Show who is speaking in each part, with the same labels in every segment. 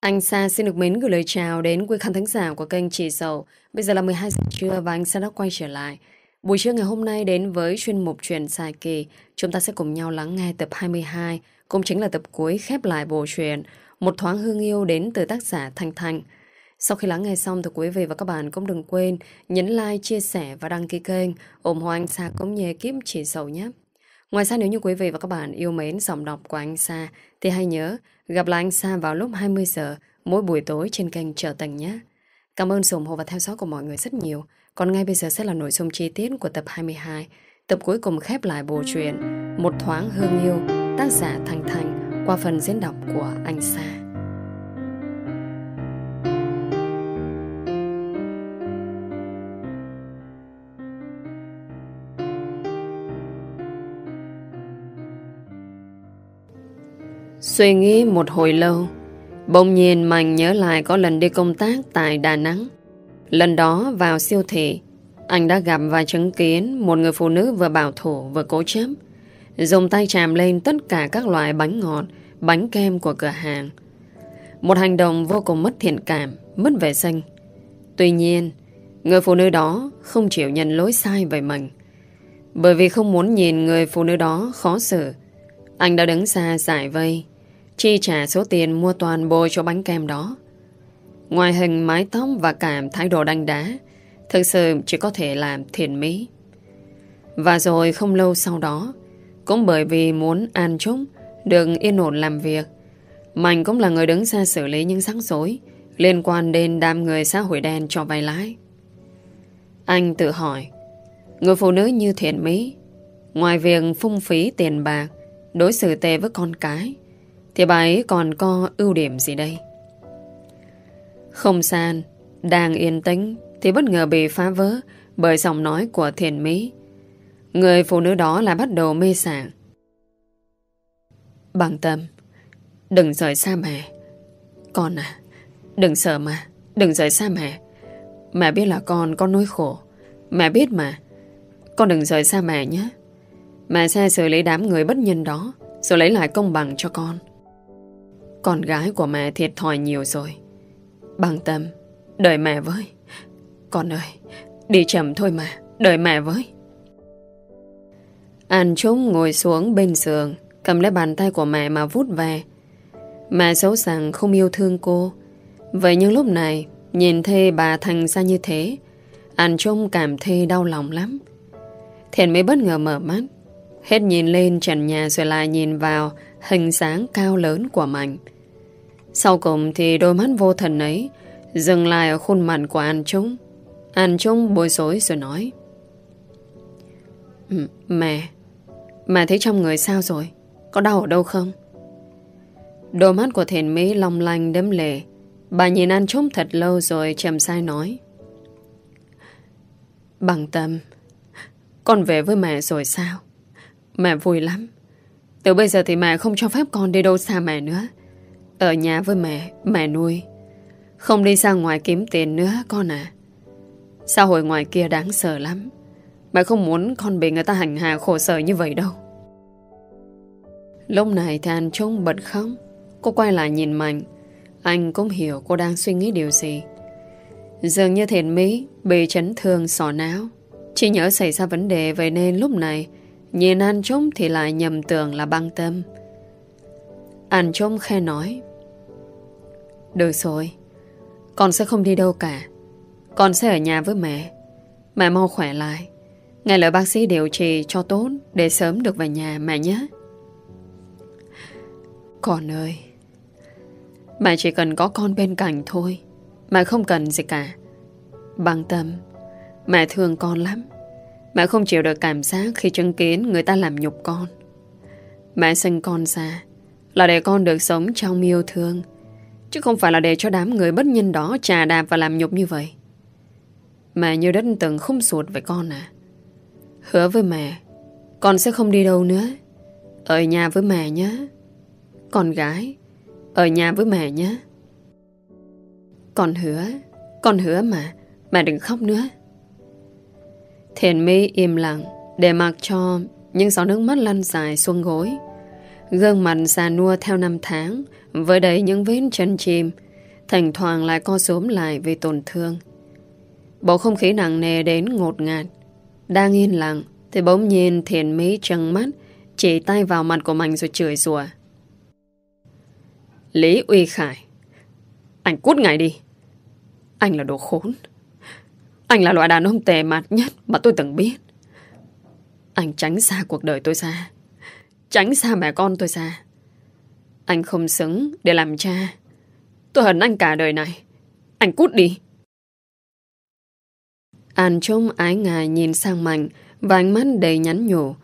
Speaker 1: Anh Sa xin được mến gửi lời chào đến quý khán thính giả của kênh Chị Sầu. Bây giờ là 12 giờ trưa và anh Sa đã quay trở lại. Buổi trưa ngày hôm nay đến với chuyên mục truyền dài kỳ, chúng ta sẽ cùng nhau lắng nghe tập 22, cũng chính là tập cuối khép lại bộ truyện Một thoáng hương yêu đến từ tác giả Thanh Thanh. Sau khi lắng nghe xong thì quý vị và các bạn cũng đừng quên nhấn like, chia sẻ và đăng ký kênh ủng hộ anh Sa cũng như ekip Chị Sầu nhé. Ngoài ra nếu như quý vị và các bạn yêu mến giọng đọc của anh Sa thì hãy nhớ gặp lại anh Sa vào lúc 20 giờ mỗi buổi tối trên kênh Trở Tành nhé. Cảm ơn sự ủng hộ và theo dõi của mọi người rất nhiều. Còn ngay bây giờ sẽ là nội dung chi tiết của tập 22, tập cuối cùng khép lại bộ truyện Một thoáng hương yêu, tác giả Thành Thành qua phần diễn đọc của anh Sa. Suy nghĩ một hồi lâu, Bỗng nhiên Mạnh nhớ lại có lần đi công tác tại Đà Nẵng. Lần đó vào siêu thị, Anh đã gặp và chứng kiến Một người phụ nữ vừa bảo thủ vừa cố chấp Dùng tay chạm lên tất cả các loại bánh ngọt, Bánh kem của cửa hàng. Một hành động vô cùng mất thiện cảm, Mất vệ sinh. Tuy nhiên, Người phụ nữ đó không chịu nhận lỗi sai về mình. Bởi vì không muốn nhìn người phụ nữ đó khó xử, Anh đã đứng xa giải vây Chi trả số tiền mua toàn bộ cho bánh kem đó. Ngoài hình mái tóc và cảm thái độ đanh đá, Thực sự chỉ có thể làm thiền mỹ. Và rồi không lâu sau đó, Cũng bởi vì muốn an Trúc, Được yên ổn làm việc, Mạnh cũng là người đứng ra xử lý những rắc rối Liên quan đến đám người xã hội đen cho vay lãi. Anh tự hỏi, Người phụ nữ như thiện mỹ, Ngoài việc phung phí tiền bạc, Đối xử tệ với con cái thì bà ấy còn có ưu điểm gì đây? Không san Đang yên tĩnh Thì bất ngờ bị phá vỡ Bởi giọng nói của thiền mỹ. Người phụ nữ đó lại bắt đầu mê sảng. Bằng tâm, Đừng rời xa mẹ. Con à Đừng sợ mà, Đừng rời xa mẹ. Mẹ biết là con có nỗi khổ. Mẹ biết mà. Con đừng rời xa mẹ nhé. Mẹ sẽ xử lý đám người bất nhân đó, Rồi lấy lại công bằng cho con con gái của mẹ thiệt thòi nhiều rồi. Bằng tâm, Đợi mẹ với. Con ơi, Đi chậm thôi mà, Đợi mẹ với. An Trúc ngồi xuống bên giường, Cầm lấy bàn tay của mẹ mà vút về Mẹ xấu rằng không yêu thương cô. Vậy nhưng lúc này, Nhìn thấy bà thành ra như thế, An Trung cảm thấy đau lòng lắm. Thiện mới bất ngờ mở mắt, Hết nhìn lên trần nhà rồi lại nhìn vào hình dáng cao lớn của Mạnh. Sau cùng thì đôi mắt vô thần ấy dừng lại ở khuôn mặt của An Trung. An Trung bối rối rồi nói Mẹ, mẹ thấy trong người sao rồi? Có đau ở đâu không? Đôi mắt của thiền mỹ long lanh đấm lệ. Bà nhìn An Trung thật lâu rồi chầm sai nói Bằng tâm Con về với mẹ rồi sao? Mẹ vui lắm từ bây giờ thì mẹ không cho phép con đi đâu xa mẹ nữa ở nhà với mẹ Mẹ nuôi. Không đi ra ngoài kiếm tiền nữa, con à. Xã hội ngoài kia đáng sợ lắm. Mẹ không muốn con bị người ta hành hạ khổ sở như vậy đâu. Lúc này thì anh trông bật khóc. Cô quay lại nhìn Mạnh. Anh cũng hiểu cô đang suy nghĩ điều gì. Dường như thiện mỹ, Bị chấn thương, sỏ não. Chỉ nhớ xảy ra vấn đề, Vậy nên lúc này, Nhìn anh trông thì lại nhầm tưởng là băng tâm. Anh trông khe nói được rồi. Con sẽ không đi đâu cả. Con sẽ ở nhà với mẹ. Mẹ mau khỏe lại. Nghe lời bác sĩ điều trị cho tốt Để sớm được về nhà mẹ nhé. Con ơi. Mẹ chỉ cần có con bên cạnh thôi. Mẹ không cần gì cả. Bằng tâm. Mẹ thương con lắm. Mẹ không chịu được cảm giác khi chứng kiến người ta làm nhục con. Mẹ sinh con ra là để con được sống trong yêu thương, chứ không phải là để cho đám người bất nhân đó trà đạp và làm nhục như vậy. Mẹ như đất từng không sụt với con à. Hứa với mẹ, con sẽ không đi đâu nữa. Ở nhà với mẹ nhé. Con gái, ở nhà với mẹ nhé. Con hứa, con hứa mà, mẹ đừng khóc nữa. Thiền mi im lặng Để mặc cho những giọt nước mắt lăn dài xuống gối Gương mặt già nua theo năm tháng với đầy những vết chân chim, Thỉnh thoảng lại co xuống lại vì tổn thương. Bầu không khí nặng nề đến ngột ngạt. Đang yên lặng, Thì bỗng nhiên thiền mỹ trăng mắt, Chỉ tay vào mặt của mình rồi chửi rủa. Lý Uy Khải, Anh cút ngay đi. Anh là đồ khốn. Anh là loại đàn ông tệ mặt nhất Mà tôi từng biết. Anh tránh xa cuộc đời tôi xa Tránh xa mẹ con tôi xa anh không xứng để làm cha. Tôi hận anh cả đời này. Anh cút đi. An trông ái ngại nhìn sang Mạnh Và ánh mắt đầy nhắn nhủ.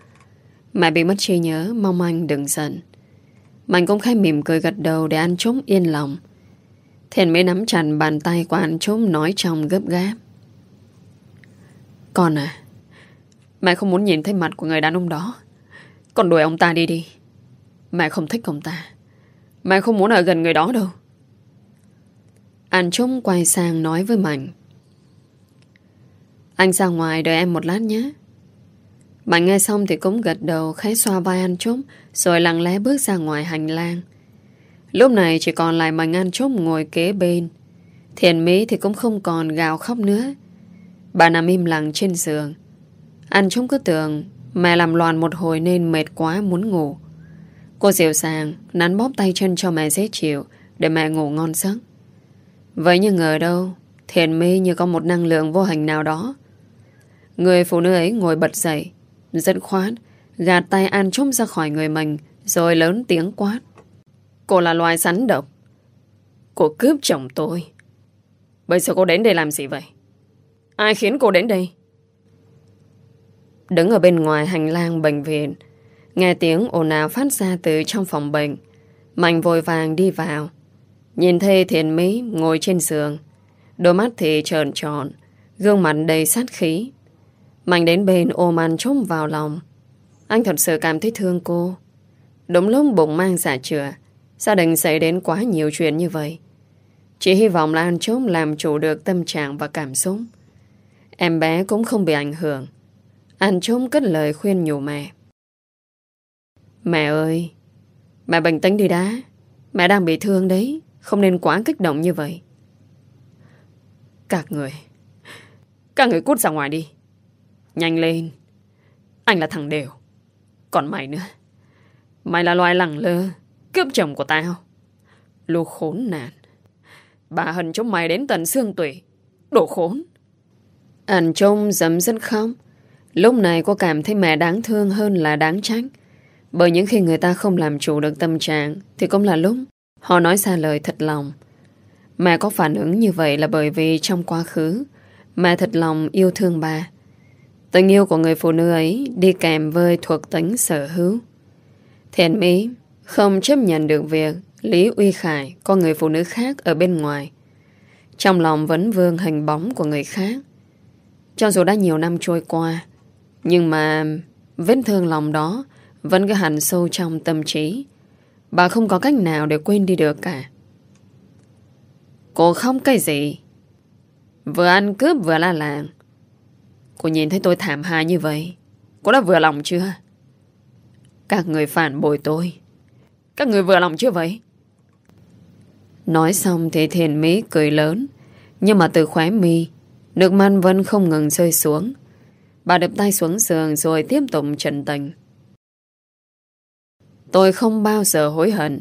Speaker 1: Mẹ bị mất trí nhớ, Mong anh đừng giận. Mạnh cũng khai mỉm cười gật đầu Để An trông yên lòng. Thiện mới nắm chặt bàn tay của An trông Nói trong gấp gáp. Con à Mẹ không muốn nhìn thấy mặt của người đàn ông đó. Con đuổi ông ta đi đi. Mẹ không thích ông ta. Mẹ không muốn ở gần người đó đâu. An Trúc quay sang nói với Mạnh. Anh ra ngoài đợi em một lát nhé. Mạnh nghe xong thì cũng gật đầu, khẽ xoa vai An Trúc Rồi lặng lẽ bước ra ngoài hành lang. Lúc này chỉ còn lại Mạnh An Trúc ngồi kế bên. Thiền Mỹ thì cũng không còn gào khóc nữa. Bà nằm im lặng trên giường. An Trúc cứ tưởng Mẹ làm loạn một hồi nên mệt quá muốn ngủ. Cô dịu dàng, Nắn bóp tay chân cho mẹ dễ chịu, Để mẹ ngủ ngon giấc. Vậy nhưng ngờ đâu Thiền mi như có một năng lượng vô hình nào đó. Người phụ nữ ấy ngồi bật dậy Rất khoát, Gạt tay An Trúc ra khỏi người mình, Rồi lớn tiếng quát. Cô là loài sắn độc. Cô cướp chồng tôi. Bây giờ cô đến đây làm gì vậy? Ai khiến cô đến đây? Đứng ở bên ngoài hành lang bệnh viện Nghe tiếng ồn ào phát ra từ trong phòng bệnh. Mạnh vội vàng đi vào. Nhìn thấy thiền mỹ ngồi trên giường. Đôi mắt thì trợn tròn, Gương mặt đầy sát khí. Mạnh đến bên ôm ăn trốn vào lòng. Anh thật sự cảm thấy thương cô. Đúng lúc bụng mang giả chữa, Gia đình xảy đến quá nhiều chuyện như vậy. Chỉ hy vọng là anh trốn làm chủ được tâm trạng và cảm xúc. Em bé cũng không bị ảnh hưởng. Anh trốn cất lời khuyên nhủ mẹ. Mẹ ơi, Mẹ bình tĩnh đi đã. Mẹ đang bị thương đấy, không nên quá kích động như vậy. Các người Các người cút ra ngoài đi. Nhanh lên. Anh là thằng đều, Còn mày nữa. Mày là loài lẳng lơ, Cướp chồng của tao. Lô khốn nạn. Bà hận chúng mày đến tận xương tủy. Đồ khốn. Anh trông dấm dân khóc. Lúc này cô cảm thấy mẹ đáng thương hơn là đáng trách. Bởi những khi người ta không làm chủ được tâm trạng Thì cũng là lúc Họ nói ra lời thật lòng. Mẹ có phản ứng như vậy là bởi vì trong quá khứ, mẹ thật lòng yêu thương bà. Tình yêu của người phụ nữ ấy đi kèm với thuộc tính sở hữu. Thiện Mỹ không chấp nhận được việc Lý Uy Khải có người phụ nữ khác ở bên ngoài. Trong lòng vẫn vương hình bóng của người khác. Cho dù đã nhiều năm trôi qua, nhưng mà vết thương lòng đó vẫn cứ hẳn sâu trong tâm trí. Bà không có cách nào để quên đi được cả. Cô không cái gì? Vừa ăn cướp vừa la làng. Cô nhìn thấy tôi thảm hại như vậy, Cô đã vừa lòng chưa? Các người phản bội tôi. Các người vừa lòng chưa vậy? Nói xong thì thiền mỹ cười lớn, Nhưng mà từ khóe mi, Nước mắt vẫn không ngừng rơi xuống. Bà đập tay xuống giường Rồi tiếp tục trần tình. Tôi không bao giờ hối hận.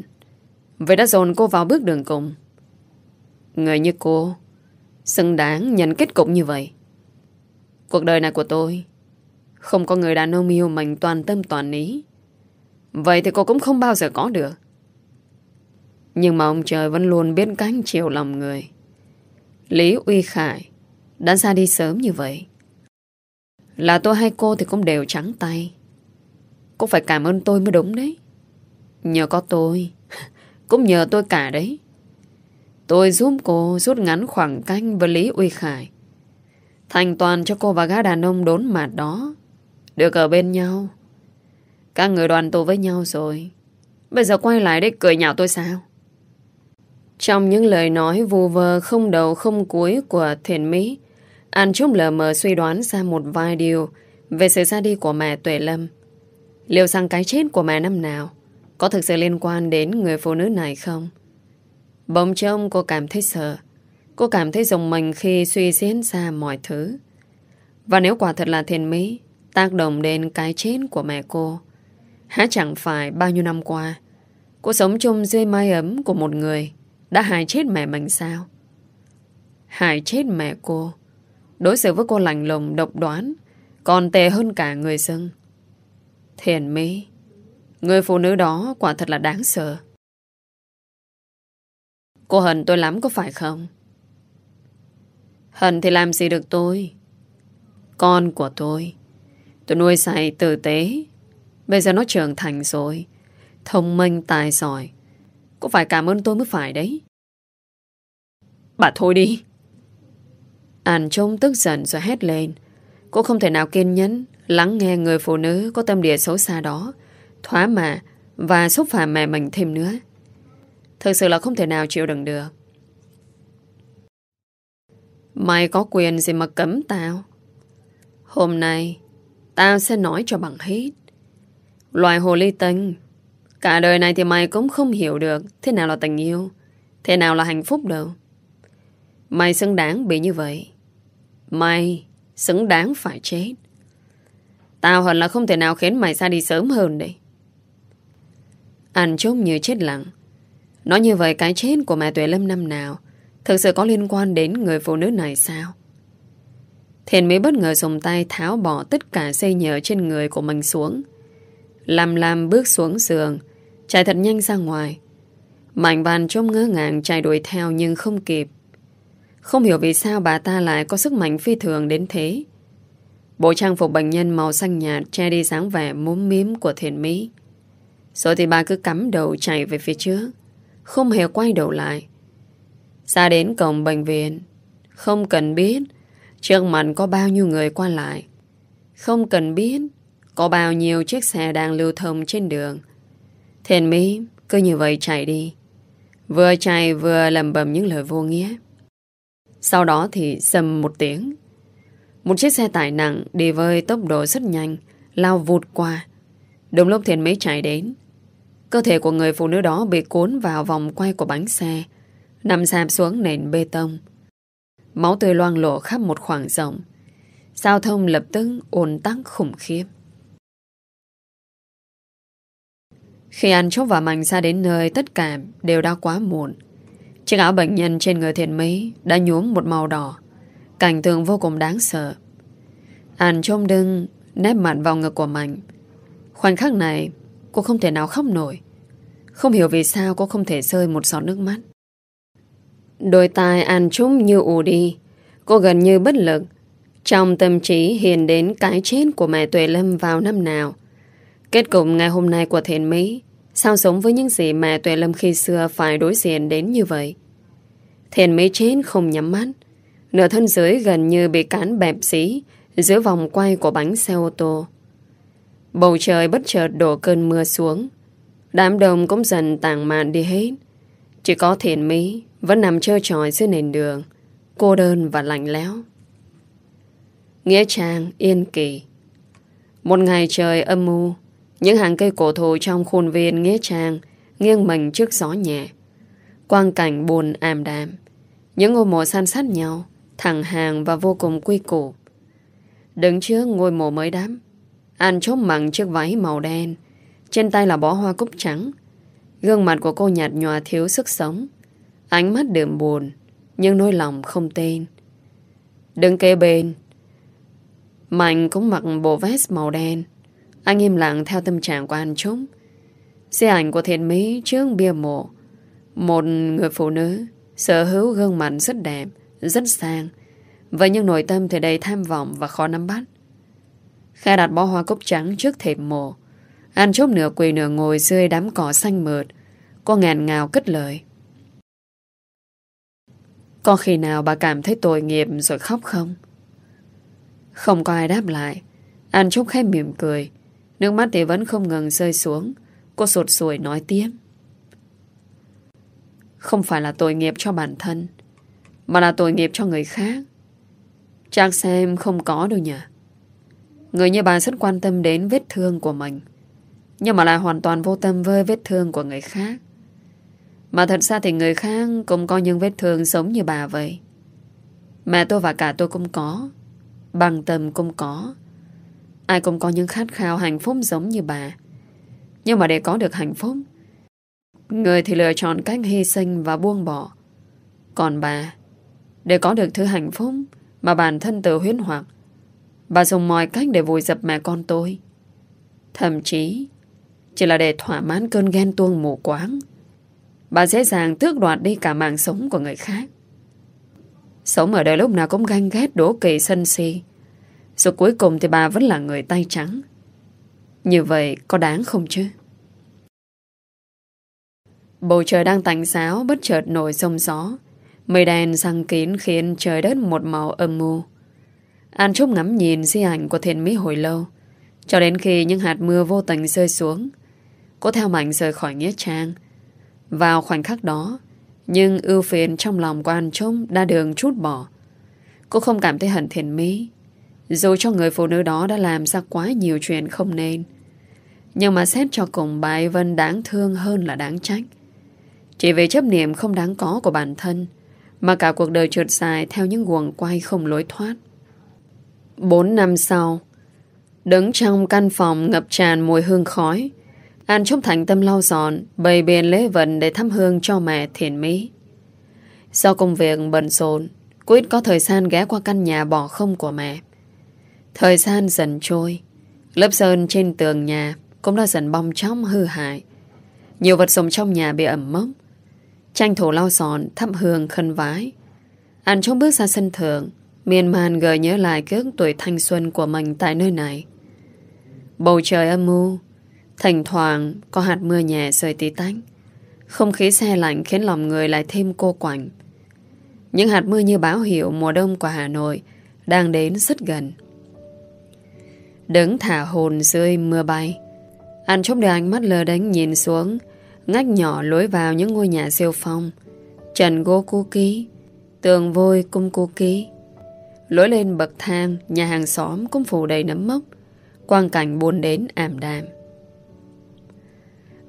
Speaker 1: Vậy đã dồn cô vào bước đường cùng. Người như cô, Xứng đáng nhận kết cục như vậy. Cuộc đời này của tôi, Không có người đàn ông yêu mình toàn tâm toàn ý. Vậy thì cô cũng không bao giờ có được. Nhưng mà ông trời vẫn luôn biết cánh chiều lòng người. Lý Uy Khải Đã ra đi sớm như vậy. Là tôi hay cô thì cũng đều trắng tay. Cô phải cảm ơn tôi mới đúng đấy. Nhờ có tôi. Cũng nhờ tôi cả đấy. Tôi giúp cô rút ngắn khoảng cách với Lý Uy Khải. Thành toàn cho cô và gã đàn ông đốn mặt đó. Được ở bên nhau. Các người đoàn tụ với nhau rồi. Bây giờ quay lại để cười nhạo tôi sao? Trong những lời nói vù vơ không đầu không cuối của thiền Mỹ, An Trúc lờ mờ suy đoán ra một vài điều Về sự ra đi của mẹ Tuệ Lâm. Liệu rằng cái chết của mẹ năm nào? Có thực sự liên quan đến người phụ nữ này không? Bỗng trông cô cảm thấy sợ. Cô cảm thấy dùng mình khi suy diễn ra mọi thứ. Và nếu quả thật là thiền mỹ tác động đến cái chết của mẹ cô, há chẳng phải bao nhiêu năm qua cô sống chung dưới mái ấm của một người đã hại chết mẹ mình sao? Hại chết mẹ cô, đối xử với cô lạnh lùng độc đoán, còn tệ hơn cả người dân. Thiền mỹ, người phụ nữ đó quả thật là đáng sợ. Cô hận tôi lắm có phải không? Hận thì làm gì được tôi? Con của tôi. Tôi nuôi dạy tử tế. Bây giờ nó trưởng thành rồi. Thông minh, tài giỏi. Cô phải cảm ơn tôi mới phải đấy. Bà thôi đi. Ản trông tức giận rồi hét lên. Cô không thể nào kiên nhẫn lắng nghe người phụ nữ có tâm địa xấu xa đó thỏa mạ và xúc phạm mẹ mình thêm nữa. Thực sự là không thể nào chịu đựng được. Mày có quyền gì mà cấm tao? Hôm nay, tao sẽ nói cho bằng hết. Loài hồ ly tinh, cả đời này thì mày cũng không hiểu được thế nào là tình yêu, thế nào là hạnh phúc đâu. Mày xứng đáng bị như vậy. Mày xứng đáng phải chết. Tao hận là không thể nào khiến mày ra đi sớm hơn đấy. Anh chốt như chết lặng. Nói như vậy cái chết của mẹ Tuệ Lâm năm nào thực sự có liên quan đến người phụ nữ này sao? Thiền mới bất ngờ dùng tay tháo bỏ tất cả dây nhờ trên người của mình xuống. Làm làm bước xuống giường, chạy thật nhanh ra ngoài. Mạnh bàn trông ngỡ ngàng chạy đuổi theo nhưng không kịp. Không hiểu vì sao bà ta lại có sức mạnh phi thường đến thế. Bộ trang phục bệnh nhân màu xanh nhạt che đi dáng vẻ múm mím của thiền mỹ. Rồi thì bà cứ cắm đầu chạy về phía trước, không hề quay đầu lại. Ra đến cổng bệnh viện, không cần biết trước mặt có bao nhiêu người qua lại. Không cần biết có bao nhiêu chiếc xe đang lưu thông trên đường. Thiền mỹ cứ như vậy chạy đi. Vừa chạy vừa lầm bầm những lời vô nghĩa. Sau đó thì sầm một tiếng. Một chiếc xe tải nặng đi với tốc độ rất nhanh, lao vụt qua. Đúng lúc thiền mỹ chạy đến. Cơ thể của người phụ nữ đó bị cuốn vào vòng quay của bánh xe, nằm sạp xuống nền bê tông. Máu tươi loang lộ khắp một khoảng rộng. Giao thông lập tức ồn tắc khủng khiếp. Khi anh chốt và Mạnh ra đến nơi tất cả đều đã quá muộn. Chiếc áo bệnh nhân trên người thiền mỹ đã nhuốm một màu đỏ. Cảnh tượng vô cùng đáng sợ. Anh trông đưng nép mặt vào ngực của Mạnh. Khoảnh khắc này cô không thể nào khóc nổi. Không hiểu vì sao cô không thể rơi một giọt nước mắt. Đôi tai An trúng như ù đi. Cô gần như bất lực. Trong tâm trí hiền đến cái chết của mẹ Tuệ Lâm vào năm nào. Kết cục ngày hôm nay của thiền Mỹ, sao sống với những gì mẹ Tuệ Lâm khi xưa phải đối diện đến như vậy. Thiền Mỹ chết không nhắm mắt. Nửa thân dưới gần như bị cán bẹp xí giữa vòng quay của bánh xe ô tô. Bầu trời bất chợt đổ cơn mưa xuống. Đám đông cũng dần tàng mạn đi hết. Chỉ có thiền mỹ vẫn nằm trơ tròi dưới nền đường, cô đơn và lạnh lẽo. Nghĩa trang yên kỳ. Một ngày trời âm mưu, những hàng cây cổ thụ trong khuôn viên Nghĩa trang nghiêng mình trước gió nhẹ. Quang cảnh buồn ảm đạm. Những ngôi mộ san sát nhau, thẳng hàng và vô cùng quy củ. Đứng trước ngôi mộ mới đám, An chốt bằng chiếc váy màu đen, trên tay là bó hoa cúc trắng. Gương mặt của cô nhạt nhòa thiếu sức sống. Ánh mắt đượm buồn, nhưng nỗi lòng không tên. Đứng kế bên, Mạnh cũng mặc bộ vest màu đen. Anh im lặng theo tâm trạng của anh chúng. Xe ảnh của thiện mỹ trước bia mộ. Một người phụ nữ sở hữu gương mặt rất đẹp, rất sang. Vậy nhưng nội tâm thì đầy tham vọng và khó nắm bắt. Kha đặt bó hoa cúc trắng trước thềm mộ. An chốc nửa quỳ nửa ngồi dưới đám cỏ xanh mượt. Cô ngàn ngào cất lời. Có khi nào bà cảm thấy tội nghiệp rồi khóc không? Không có ai đáp lại. an Trúc khẽ mỉm cười. Nước mắt thì vẫn không ngừng rơi xuống. Cô sụt sùi nói tiếp. Không phải là tội nghiệp cho bản thân, mà là tội nghiệp cho người khác. Chắc xem không có đâu nhỉ. Người như bà rất quan tâm đến vết thương của mình. Nhưng mà lại hoàn toàn vô tâm với vết thương của người khác. Mà thật ra thì người khác cũng có những vết thương giống như bà vậy. Mẹ tôi và cả tôi cũng có. Bằng tâm cũng có. Ai cũng có những khát khao hạnh phúc giống như bà. Nhưng mà để có được hạnh phúc, người thì lựa chọn cách hy sinh và buông bỏ. Còn bà, để có được thứ hạnh phúc mà bản thân tự huyến hoặc, bà dùng mọi cách để vùi dập mẹ con tôi. Thậm chí, chỉ là để thỏa mãn cơn ghen tuông mù quáng. Bà dễ dàng tước đoạt đi cả mạng sống của người khác. Sống ở đời lúc nào cũng ganh ghét đố kỵ sân si. Rồi cuối cùng thì bà vẫn là người tay trắng. Như vậy có đáng không chứ? Bầu trời đang tạnh giáo bất chợt nổi sông gió. Mây đèn răng kín khiến trời đất một màu âm mưu. An Trúc ngắm nhìn di ảnh của thiền mỹ hồi lâu. Cho đến khi những hạt mưa vô tình rơi xuống. Cô theo mạnh rời khỏi Nghĩa Trang. Vào khoảnh khắc đó, nhưng ưu phiền trong lòng của An Trúc đã đường chút bỏ. Cô không cảm thấy hận thiền mỹ. Dù cho người phụ nữ đó đã làm ra quá nhiều chuyện không nên. Nhưng mà xét cho cùng bà ấy Vân đáng thương hơn là đáng trách. Chỉ vì chấp niệm không đáng có của bản thân mà cả cuộc đời trượt dài theo những guồng quay không lối thoát. Bốn năm sau, đứng trong căn phòng ngập tràn mùi hương khói, An Trúc Thành tâm lau dọn, bày biện lễ vận để thăm hương cho mẹ thiền mỹ. Sau công việc bận rộn, cô ít có thời gian ghé qua căn nhà bỏ không của mẹ. Thời gian dần trôi, lớp sơn trên tường nhà cũng đã dần bong chóng hư hại. Nhiều vật dụng trong nhà bị ẩm mốc. Tranh thủ lau dọn, thắp hương khân vái. An Trúc bước ra sân thượng, miên man gợi nhớ lại ký tuổi thanh xuân của mình tại nơi này. Bầu trời âm mưu, Thỉnh thoảng có hạt mưa nhẹ rơi tí tách. Không khí xe lạnh khiến lòng người lại thêm cô quạnh. Những hạt mưa như báo hiệu mùa đông của Hà Nội Đang đến rất gần. Đứng thả hồn rơi mưa bay Anh chốc đưa ánh mắt lơ đánh nhìn xuống Ngách nhỏ lối vào những ngôi nhà siêu phong. Trần gỗ cú ký Tường vôi cung cú ký. Lối lên bậc thang Nhà hàng xóm cũng phủ đầy nấm mốc Quang cảnh buồn đến ảm đạm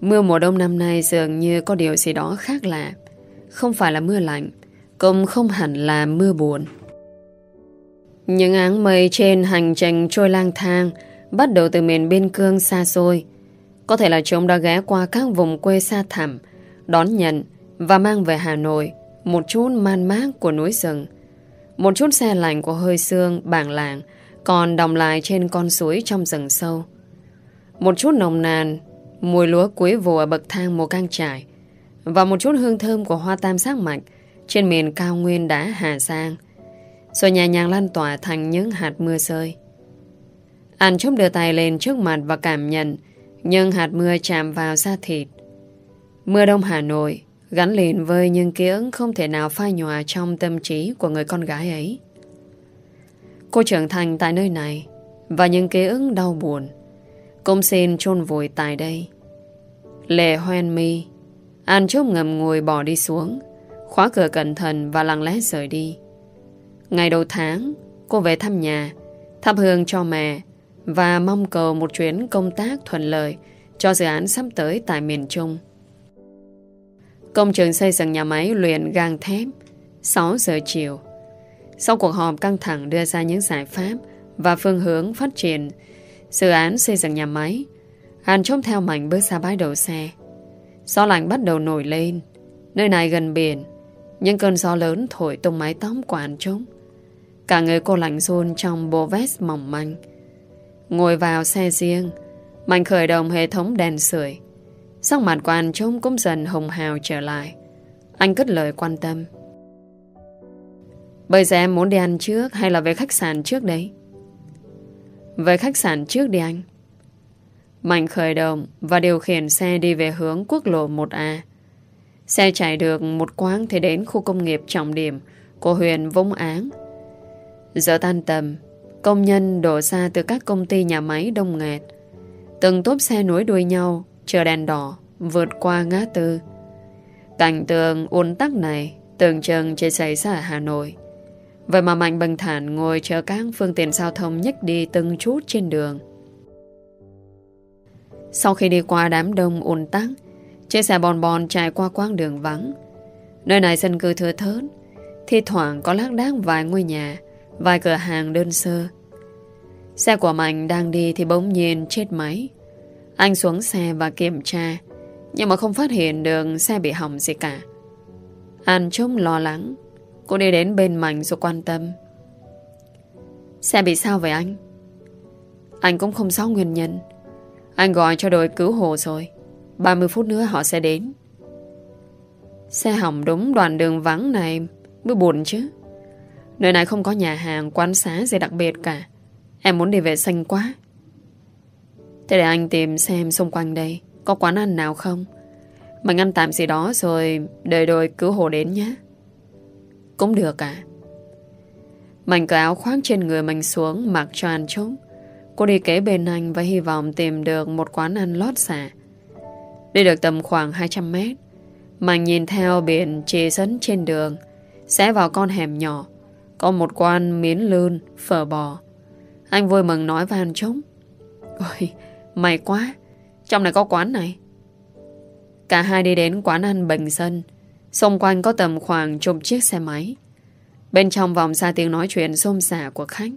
Speaker 1: Mưa mùa đông năm nay dường như có điều gì đó khác lạ. Không phải là mưa lạnh, cũng không hẳn là mưa buồn. Những áng mây trên hành trình trôi lang thang bắt đầu từ miền biên cương xa xôi. Có thể là chúng đã ghé qua các vùng quê xa thẳm, đón nhận và mang về Hà Nội một chút man mác của núi rừng. Một chút xe lạnh của hơi xương, bảng làng còn đồng lại trên con suối trong rừng sâu. Một chút nồng nàn Mùi lúa cuối vụ ở bậc thang mùa căng trải Và một chút hương thơm của hoa tam sắc mạch Trên miền cao nguyên đá Hà Giang Rồi nhẹ nhàng lan tỏa thành những hạt mưa rơi Anh chốc đưa tay lên trước mặt và cảm nhận Nhưng hạt mưa chạm vào da thịt Mưa đông Hà Nội Gắn liền với những ký ức không thể nào phai nhòa trong tâm trí của người con gái ấy. Cô trưởng thành tại nơi này và những ký ức đau buồn cũng xin chôn vùi tại đây. Lệ hoen mi, An Trúc ngầm ngồi bỏ đi xuống, Khóa cửa cẩn thận và lặng lẽ rời đi. Ngày đầu tháng, Cô về thăm nhà, Thắp hương cho mẹ Và mong cầu một chuyến công tác thuận lợi Cho dự án sắp tới tại miền Trung. Công trường xây dựng nhà máy luyện gang thép 6 giờ chiều. Sau cuộc họp, căng thẳng đưa ra những giải pháp Và phương hướng phát triển Dự án xây dựng nhà máy. Hàn trông theo mảnh bước ra bãi đậu xe. Gió lạnh bắt đầu nổi lên, Nơi này gần biển. Nhưng cơn gió lớn thổi tung mái tóc của Hàn trông Cả người cô lạnh run trong bộ vest mỏng manh. Ngồi vào xe riêng Mạnh khởi động hệ thống đèn sưởi. Sắc mặt của anh trông cũng dần hồng hào trở lại. Anh cất lời quan tâm. Bây giờ em muốn đi ăn trước Hay là về khách sạn trước đấy về khách sạn trước đi anh. Mạnh khởi động Và điều khiển xe đi về hướng quốc lộ 1A Xe chạy được một quãng Thì đến khu công nghiệp trọng điểm Của huyện Vông Áng. Giờ tan tầm, Công nhân đổ ra từ các công ty nhà máy đông nghẹt. Từng tốp xe nối đuôi nhau Chờ đèn đỏ Vượt qua ngã tư. Cảnh tượng ôn tắc này Tưởng chừng chỉ xảy ra ở Hà Nội. Vậy mà Mạnh bình thản ngồi chờ các phương tiện giao thông nhích đi từng chút trên đường. Sau khi đi qua đám đông ồn tắc, Chiếc xe bòn bòn chạy qua quãng đường vắng. Nơi này dân cư thừa thớt Thi thoảng có lác đác vài ngôi nhà Vài cửa hàng đơn sơ. Xe của Mạnh đang đi Thì bỗng nhiên chết máy. Anh xuống xe và kiểm tra Nhưng mà không phát hiện được xe bị hỏng gì cả. Anh trông lo lắng Cô đi đến bên Mạnh rồi quan tâm. Xe bị sao vậy anh? Anh cũng không rõ nguyên nhân. Anh gọi cho đội cứu hộ rồi 30 phút nữa họ sẽ đến. Xe hỏng đúng đoạn đường vắng này Mới buồn chứ. Nơi này không có nhà hàng, quán xá gì đặc biệt cả. Em muốn đi vệ sinh quá. Thế để anh tìm xem xung quanh đây, Có quán ăn nào không? Mình ăn tạm gì đó rồi Đợi đôi cứu hộ đến nhé. Cũng được cả Mình cởi áo khoác trên người mình xuống, Mặc cho anh trống Cô đi kế bên anh và hy vọng tìm được Một quán ăn lót xả. Đi được tầm khoảng 200 mét Mạnh nhìn theo biển chỉ dẫn trên đường Sẽ vào con hẻm nhỏ. Có một quán miến lươn, Phở bò. Anh vui mừng nói với anh trống Ôi may quá, Trong này có quán này. Cả hai đi đến quán ăn Bình Dân Xung quanh có tầm khoảng chục chiếc xe máy. Bên trong vòng xa tiếng nói chuyện xôm xả của khách.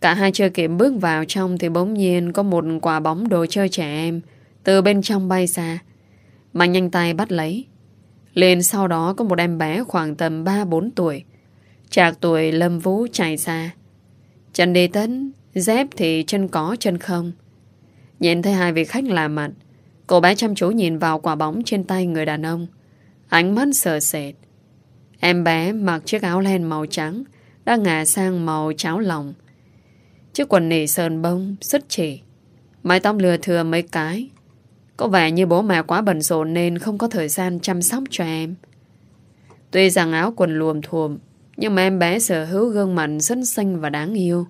Speaker 1: Cả hai chưa kịp bước vào trong Thì bỗng nhiên có một quả bóng đồ chơi trẻ em Từ bên trong bay xa mà nhanh tay bắt lấy. Liền sau đó có một em bé khoảng tầm 3-4 tuổi Trạc tuổi lâm vũ chạy xa Chân đi tấn, Dép thì chân có chân không. Nhìn thấy hai vị khách lạ mặt Cô bé chăm chú nhìn vào quả bóng trên tay người đàn ông Ánh mắt sờ sệt Em bé mặc chiếc áo len màu trắng Đã ngả sang màu cháo lòng Chiếc quần nỉ sờn bông Sức chỉ Mái tóc lừa thừa mấy cái có vẻ như bố mẹ quá bận rộn nên không có thời gian chăm sóc cho em. Tuy rằng áo quần luồm thuồm, nhưng mà em bé sở hữu gương mặt rất xinh và đáng yêu.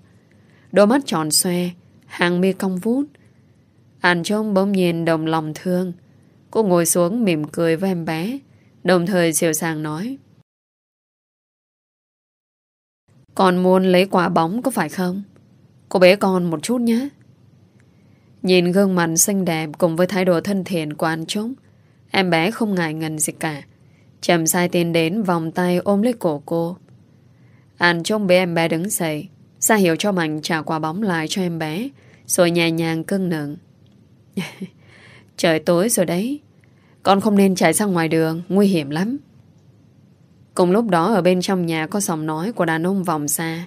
Speaker 1: Đôi mắt tròn xoe, hàng mi cong vút. Anh trông bỗng nhìn đồng lòng thương. Cô ngồi xuống mỉm cười với em bé, đồng thời dịu sàng nói. Con muốn lấy quả bóng có phải không? Cô bé con một chút nhé. Nhìn gương mặt xinh đẹp cùng với thái độ thân thiện của anh Trúc, em bé không ngại ngần gì cả. Chầm sai tiến đến vòng tay ôm lấy cổ cô. Anh Trúc bế em bé đứng dậy, ra hiệu cho Mạnh trả quả bóng lại cho em bé, rồi nhẹ nhàng cưng nựng. Trời tối rồi đấy, con không nên chạy ra ngoài đường, nguy hiểm lắm. Cùng lúc đó ở bên trong nhà có giọng nói của đàn ông vòng xa.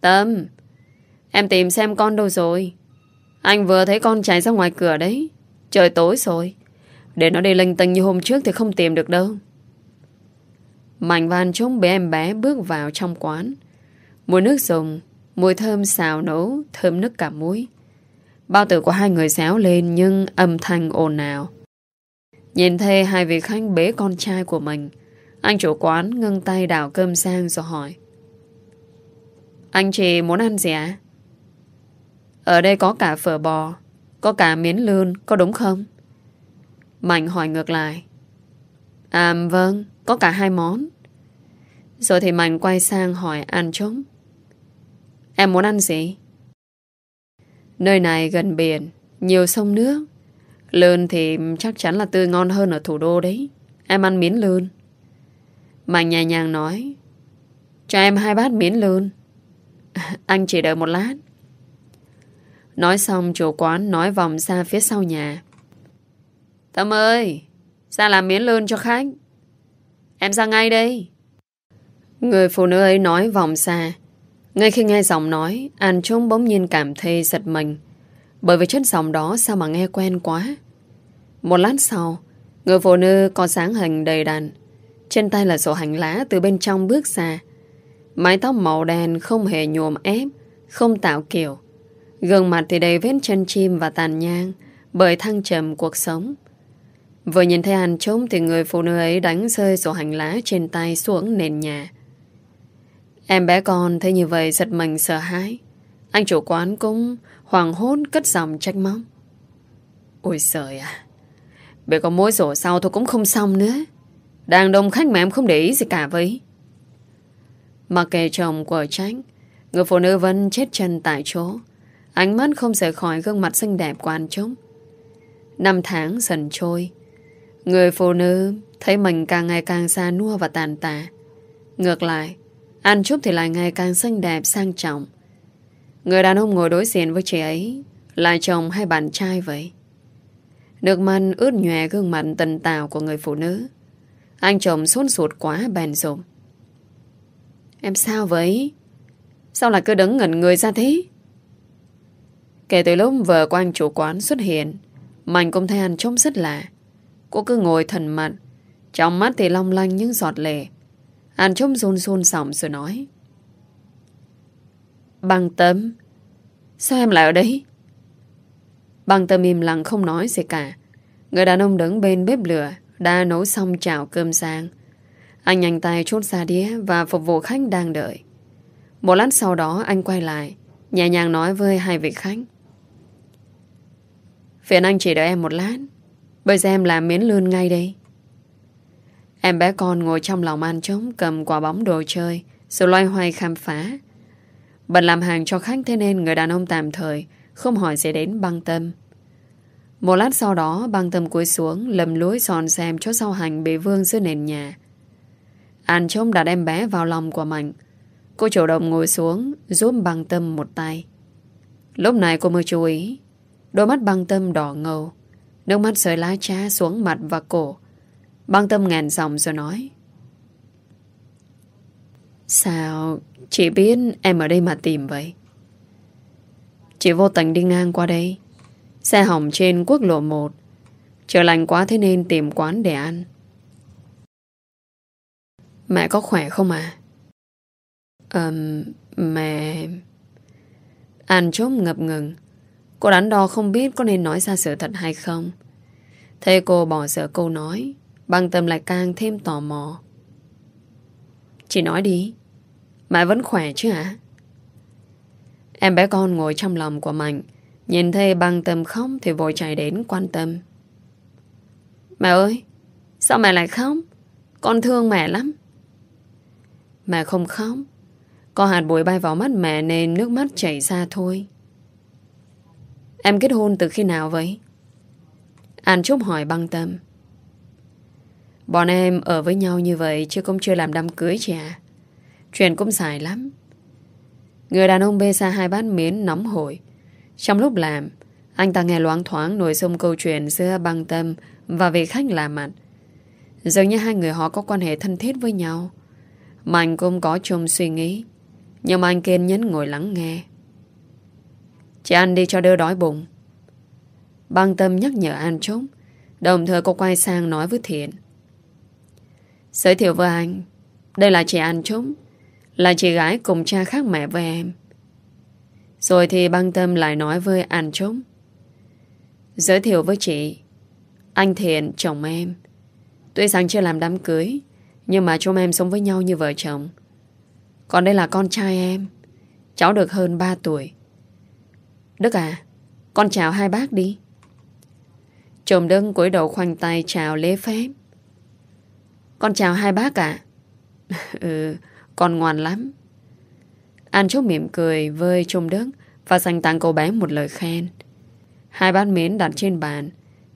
Speaker 1: Tâm, em tìm xem con đâu rồi. Anh vừa thấy con chạy ra ngoài cửa đấy Trời tối rồi Để nó đi linh tinh như hôm trước thì không tìm được đâu Mạnh van trống bé em bé bước vào trong quán Mùi nước dùng Mùi thơm xào nấu Thơm nức cả muối Bao tử của hai người xéo lên Nhưng âm thanh ồn ào. Nhìn thấy hai vị khách bế con trai của mình, Anh chủ quán ngưng tay đảo cơm sang rồi hỏi. Anh chị muốn ăn gì ạ? À? Ở đây có cả phở bò, Có cả miến lươn, Có đúng không? Mạnh hỏi ngược lại. À vâng Có cả hai món. Rồi thì Mạnh quay sang hỏi ăn trống Em muốn ăn gì? Nơi này gần biển Nhiều sông nước Lươn thì chắc chắn là tươi ngon hơn ở thủ đô đấy Em ăn miến lươn Mạnh nhẹ nhàng nói Cho em hai bát miến lươn Anh chỉ đợi một lát Nói xong chủ quán nói vòng ra phía sau nhà. Tâm ơi, ra làm miếng lươn cho khách. Em ra ngay đây. Người phụ nữ ấy nói vòng xa. Ngay khi nghe giọng nói, An Trung bỗng nhiên cảm thấy giật mình. Bởi vì chất giọng đó sao mà nghe quen quá. Một lát sau, người phụ nữ có sáng hình đầy đàn. Trên tay là sổ hành lá từ bên trong bước ra. Mái tóc màu đen không hề nhuộm ép, không tạo kiểu. Gương mặt thì đầy vết chân chim và tàn nhang bởi thăng trầm cuộc sống. Vừa nhìn thấy anh trống thì người phụ nữ ấy đánh rơi sổ hành lá trên tay xuống nền nhà. Em bé con thấy như vậy giật mình sợ hãi. Anh chủ quán cũng hoàng hốt cất giọng trách móc. Ôi trời à, bé có mối rổ sau thôi cũng không xong nữa. Đang đông khách mà em không để ý gì cả với. Mặc kệ chồng của trách, người phụ nữ vẫn chết chân tại chỗ. Ánh mắt không rời khỏi gương mặt xinh đẹp của anh trống Năm tháng dần trôi Người phụ nữ Thấy mình càng ngày càng xa nua và tàn tạ Ngược lại anh Trúc thì lại ngày càng xinh đẹp, sang trọng. Người đàn ông ngồi đối diện với chị ấy, Là chồng hay bạn trai vậy. Nước mắt ướt nhòe gương mặt tần tào của người phụ nữ. Anh chồng sốt ruột quá, bèn rộm Em sao vậy? Sao lại cứ đứng ngẩn người ra thế? Kể từ lúc vợ của anh chủ quán xuất hiện Mạnh cũng thấy anh trông rất lạ. Cô cứ ngồi thần mặt, Trong mắt thì long lanh những giọt lệ. Anh Trung run run sòng rồi nói. Bằng tâm, Sao em lại ở đây? Bằng tâm im lặng không nói gì cả. Người đàn ông đứng bên bếp lửa, Đã nấu xong chảo cơm sang Anh nhanh tay chốt ra đĩa Và phục vụ khách đang đợi. Một lát sau đó, anh quay lại, Nhẹ nhàng nói với hai vị khách. Phiền anh chỉ đợi em một lát. Bây giờ em làm miến lươn ngay đây. Em bé con ngồi trong lòng ăn trống Cầm quả bóng đồ chơi Rồi loay hoay khám phá. Bận làm hàng cho khách thế nên người đàn ông tạm thời, Không hỏi sẽ đến băng tâm. Một lát sau đó, băng tâm cúi xuống, Lầm lối giòn xem chỗ sau hành Bị vương dưới nền nhà. An trông đặt em bé vào lòng của Mạnh. Cô chủ động ngồi xuống, Giúp băng tâm một tay. Lúc này cô mới chú ý, Đôi mắt băng tâm đỏ ngầu, Nước mắt rơi lá cha xuống mặt và cổ. Băng tâm ngàn dòng rồi nói. Sao? Chị biết em ở đây mà tìm vậy? Chị vô tình đi ngang qua đây. Xe hỏng trên quốc lộ 1 Trời lạnh quá thế nên tìm quán để ăn. Mẹ có khỏe không à? Ờm, mẹ... An chốt ngập ngừng. Cô đắn đo không biết có nên nói ra sự thật hay không. Thế cô bỏ dở câu nói. Băng tâm lại càng thêm tò mò. Chị nói đi, Mẹ vẫn khỏe chứ hả? Em bé con ngồi trong lòng của Mạnh, Nhìn thấy băng tâm khóc Thì vội chạy đến quan tâm. Mẹ ơi, Sao mẹ lại khóc? Con thương mẹ lắm. Mẹ không khóc, Có hạt bụi bay vào mắt mẹ Nên nước mắt chảy ra thôi. Em kết hôn từ khi nào vậy? An Trúc hỏi băng tâm Bọn em ở với nhau như vậy Chứ cũng chưa làm đám cưới chị à Chuyện cũng dài lắm. Người đàn ông bê ra hai bát miến nóng hổi. Trong lúc làm, Anh ta nghe loáng thoáng nội dung câu chuyện Giữa băng tâm và vị khách làm mặt. Dường như hai người họ có quan hệ thân thiết với nhau. Mạnh cũng có chung suy nghĩ. Nhưng mà anh kiên nhẫn ngồi lắng nghe. Chị ăn đi cho đỡ đói bụng. Băng tâm nhắc nhở An Trúc, Đồng thời cô quay sang nói với Thiện. Giới thiệu với anh. Đây là chị An Trúc, Là chị gái cùng cha khác mẹ với em. Rồi thì băng tâm lại nói với An Trúc. Giới thiệu với chị, Anh Thiện chồng em. Tuy rằng chưa làm đám cưới, Nhưng mà chúng em sống với nhau như vợ chồng. Còn đây là con trai em, Cháu được hơn 3 tuổi. Đức à Con chào hai bác đi. Chồng đơn cúi đầu khoanh tay chào lễ phép. Con chào hai bác ạ. Ừ Con ngoan lắm. An Trúc mỉm cười vơi Trung Đức Và dành tặng cô bé một lời khen. Hai bát miến đặt trên bàn,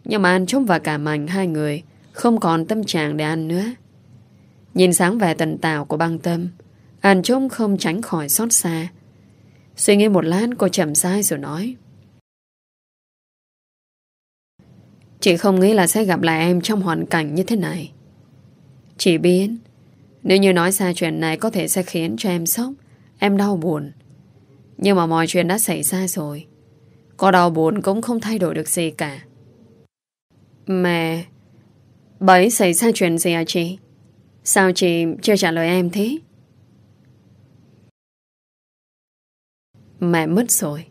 Speaker 1: Nhưng mà An Trúc và cả Mạnh, hai người, Không còn tâm trạng để ăn nữa. Nhìn sáng vẻ tần tảo của băng tâm, An Trúc không tránh khỏi xót xa. Suy nghĩ một lát, cô chậm sai rồi nói. Chị không nghĩ là sẽ gặp lại em trong hoàn cảnh như thế này. Chị biết, Nếu như nói ra chuyện này có thể sẽ khiến cho em sốc, Em đau buồn. Nhưng mà mọi chuyện đã xảy ra rồi. Có đau buồn cũng không thay đổi được gì cả. Mẹ Bấy xảy ra chuyện gì à chị? Sao chị chưa trả lời em thế? Mẹ mất rồi.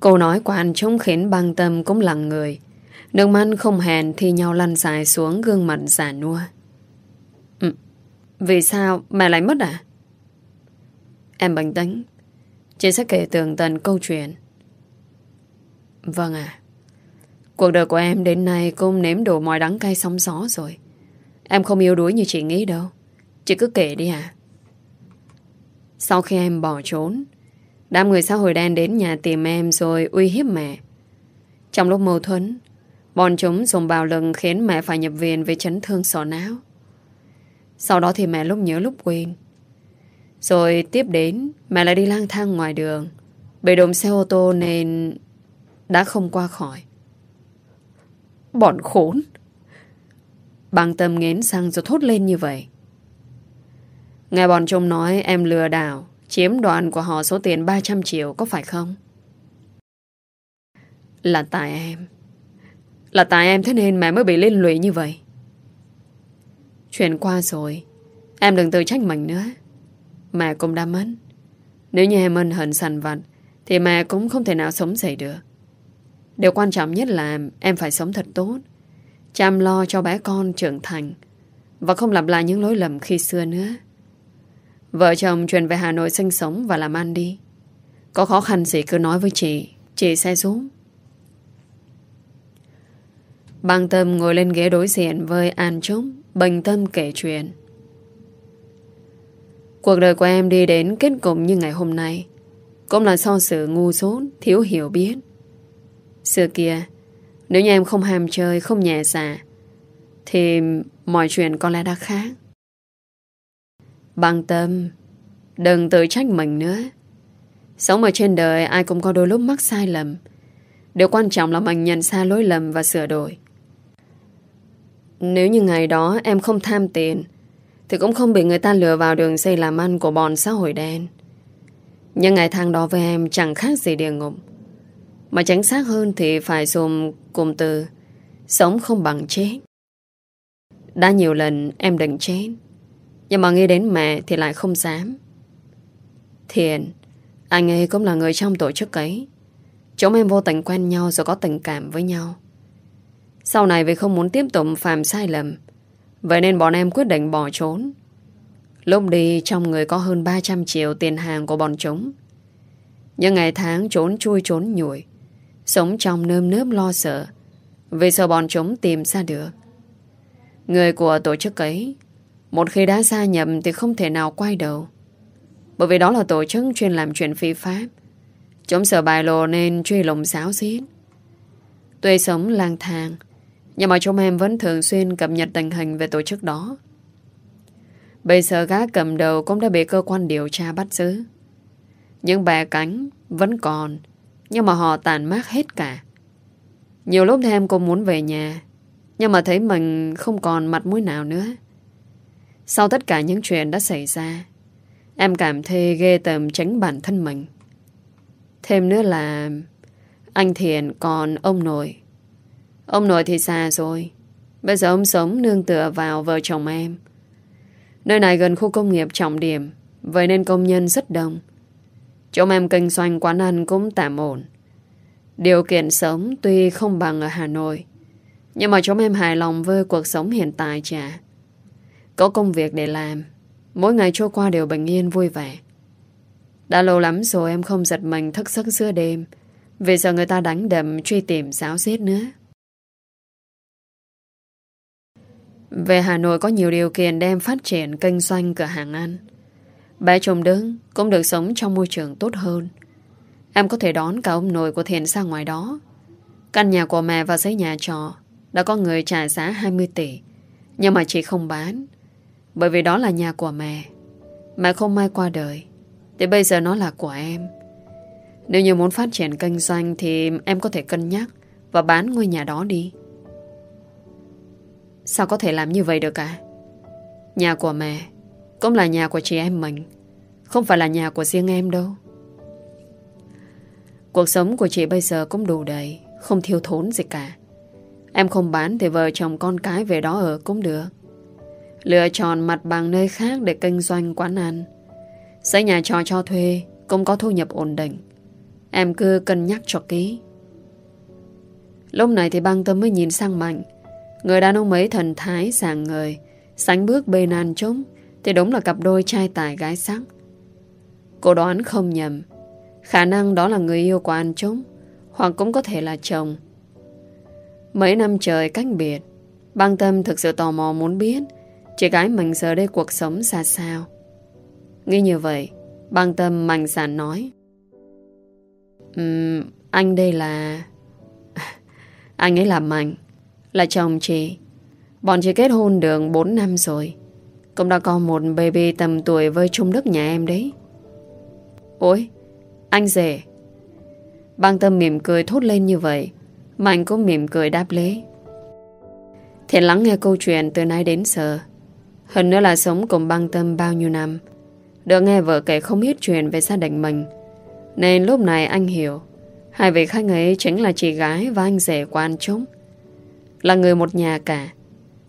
Speaker 1: Câu nói của anh trông khiến băng tâm cũng lặng người. Nước mắt không hèn thì nhau lăn dài xuống gương mặt giả nua. Ừ. Vì sao mẹ lại mất à? Em bình tĩnh. Chị sẽ kể tường tận câu chuyện. Vâng à. Cuộc đời của em đến nay cũng nếm đủ mọi đắng cay sóng gió rồi. Em không yêu đuối như chị nghĩ đâu. Chị cứ kể đi à. Sau khi em bỏ trốn, Đám người xã hội đen đến nhà tìm em rồi uy hiếp mẹ. Trong lúc mâu thuẫn, bọn chúng dùng bạo lực khiến mẹ phải nhập viện với chấn thương sọ não. Sau đó thì mẹ lúc nhớ lúc quên. Rồi tiếp đến, mẹ lại đi lang thang ngoài đường. Bị đụng xe ô tô nên đã không qua khỏi. Bọn khốn! Bằng tâm nghến sang rồi thốt lên như vậy. Nghe bọn chúng nói em lừa đảo, chiếm đoạt của họ số tiền 300 triệu có phải không? Là tại em. Là tại em thế nên mẹ mới bị liên lụy như vậy. Chuyện qua rồi, em đừng tự trách mình nữa. Mẹ cũng đã mất. Nếu như em ân hận sành vặt, thì mẹ cũng không thể nào sống dậy được. Điều quan trọng nhất là em phải sống thật tốt, chăm lo cho bé con trưởng thành và không lặp lại những lỗi lầm khi xưa nữa. Vợ chồng chuyển về Hà Nội sinh sống và làm ăn đi. Có khó khăn gì cứ nói với chị, chị sẽ giúp. Băng tâm ngồi lên ghế đối diện với An Trúc, bình tâm kể chuyện. Cuộc đời của em đi đến kết cục như ngày hôm nay cũng là so sự ngu dốt, thiếu hiểu biết. Xưa kia, nếu như em không ham chơi, không nhẹ dạ, thì mọi chuyện có lẽ đã khác. Băng tâm, đừng tự trách mình nữa. Sống ở trên đời ai cũng có đôi lúc mắc sai lầm. Điều quan trọng là mình nhận ra lỗi lầm và sửa đổi. Nếu như ngày đó em không tham tiền, thì cũng không bị người ta lừa vào đường dây làm ăn của bọn xã hội đen. Nhưng ngày tháng đó với em chẳng khác gì địa ngục. Mà tránh xác hơn thì phải dùng cụm từ sống không bằng chết. Đã nhiều lần em định chết. Nhưng mà nghĩ đến mẹ thì lại không dám. Thiện, anh ấy cũng là người trong tổ chức ấy. Chúng em vô tình quen nhau rồi có tình cảm với nhau. Sau này vì không muốn tiếp tục phạm sai lầm, vậy nên bọn em quyết định bỏ trốn. Lúc đi trong người có hơn 300 triệu tiền hàng của bọn chúng. Nhưng ngày tháng trốn chui trốn nhủi, sống trong nơm nớp lo sợ, vì sợ bọn chúng tìm ra được. Người của tổ chức ấy một khi đã xa nhầm thì không thể nào quay đầu. Bởi vì đó là tổ chức chuyên làm chuyện phi pháp. Chúng sợ bài lộ nên truy lùng giáo giết. Tuy sống lang thang, nhưng mà chúng em vẫn thường xuyên cập nhật tình hình về tổ chức đó. Bây giờ gã cầm đầu cũng đã bị cơ quan điều tra bắt giữ. Những bè cánh vẫn còn, nhưng mà họ tàn mát hết cả. Nhiều lúc thì em cũng muốn về nhà, nhưng mà thấy mình không còn mặt mũi nào nữa. Sau tất cả những chuyện đã xảy ra Em cảm thấy ghê tởm tránh bản thân mình Thêm nữa là Anh Thiện còn ông nội Ông nội thì xa rồi. Bây giờ ông sống nương tựa vào vợ chồng em. Nơi này gần khu công nghiệp trọng điểm, Vậy nên công nhân rất đông. Chỗ em kinh doanh quán ăn cũng tạm ổn. Điều kiện sống tuy không bằng ở Hà Nội, Nhưng mà chúng em hài lòng với cuộc sống hiện tại chả. Có công việc để làm, Mỗi ngày trôi qua đều bình yên vui vẻ. Đã lâu lắm rồi em không giật mình thức giấc giữa đêm, Vì sợ người ta đánh đầm truy tìm giáo giết nữa. Về Hà Nội có nhiều điều kiện đem phát triển kinh doanh cửa hàng ăn. Bé chồng đứng cũng được sống trong môi trường tốt hơn. Em có thể đón cả ông nội của Thiện ra ngoài đó. Căn nhà của mẹ và giấy nhà trọ Đã có người trả giá 20 tỷ, Nhưng mà chị không bán. Bởi vì đó là nhà của mẹ. Mẹ không may qua đời, Thì bây giờ nó là của em. Nếu như muốn phát triển kinh doanh Thì em có thể cân nhắc Và bán ngôi nhà đó đi. Sao có thể làm như vậy được cả? Nhà của mẹ Cũng là nhà của chị em mình, Không phải là nhà của riêng em đâu. Cuộc sống của chị bây giờ cũng đủ đầy, Không thiếu thốn gì cả. Em không bán thì vợ chồng con cái về đó ở cũng được. Lựa chọn mặt bằng nơi khác để kinh doanh quán ăn. Xây nhà trò cho thuê Cũng có thu nhập ổn định. Em cứ cân nhắc cho kỹ. Lúc này thì băng tâm mới nhìn sang Mạnh. Người đàn ông ấy thần thái sàng người Sánh bước bên ăn trống Thì đúng là cặp đôi trai tài gái sắc. Cô đoán không nhầm Khả năng đó là người yêu của anh trống Hoặc cũng có thể là chồng. Mấy năm trời cách biệt Băng tâm thực sự tò mò muốn biết Chị gái mình giờ đây cuộc sống ra sao. Nghĩ như vậy Băng tâm mạnh sản nói um, Anh đây là Anh ấy là Mạnh là chồng chị. Bọn chị kết hôn được 4 năm rồi. Cũng đã có một baby tầm tuổi với Trung Đức nhà em đấy. Ôi, Anh rể. Băng tâm mỉm cười thốt lên như vậy Mạnh cũng mỉm cười đáp lễ. Thiện lắng nghe câu chuyện từ nay đến giờ. Hơn nữa là sống cùng băng tâm bao nhiêu năm, Được nghe vợ kể không ít chuyện về gia đình mình. Nên lúc này anh hiểu, Hai vị khách ấy chính là chị gái và anh rể của anh chúng. Là người một nhà cả.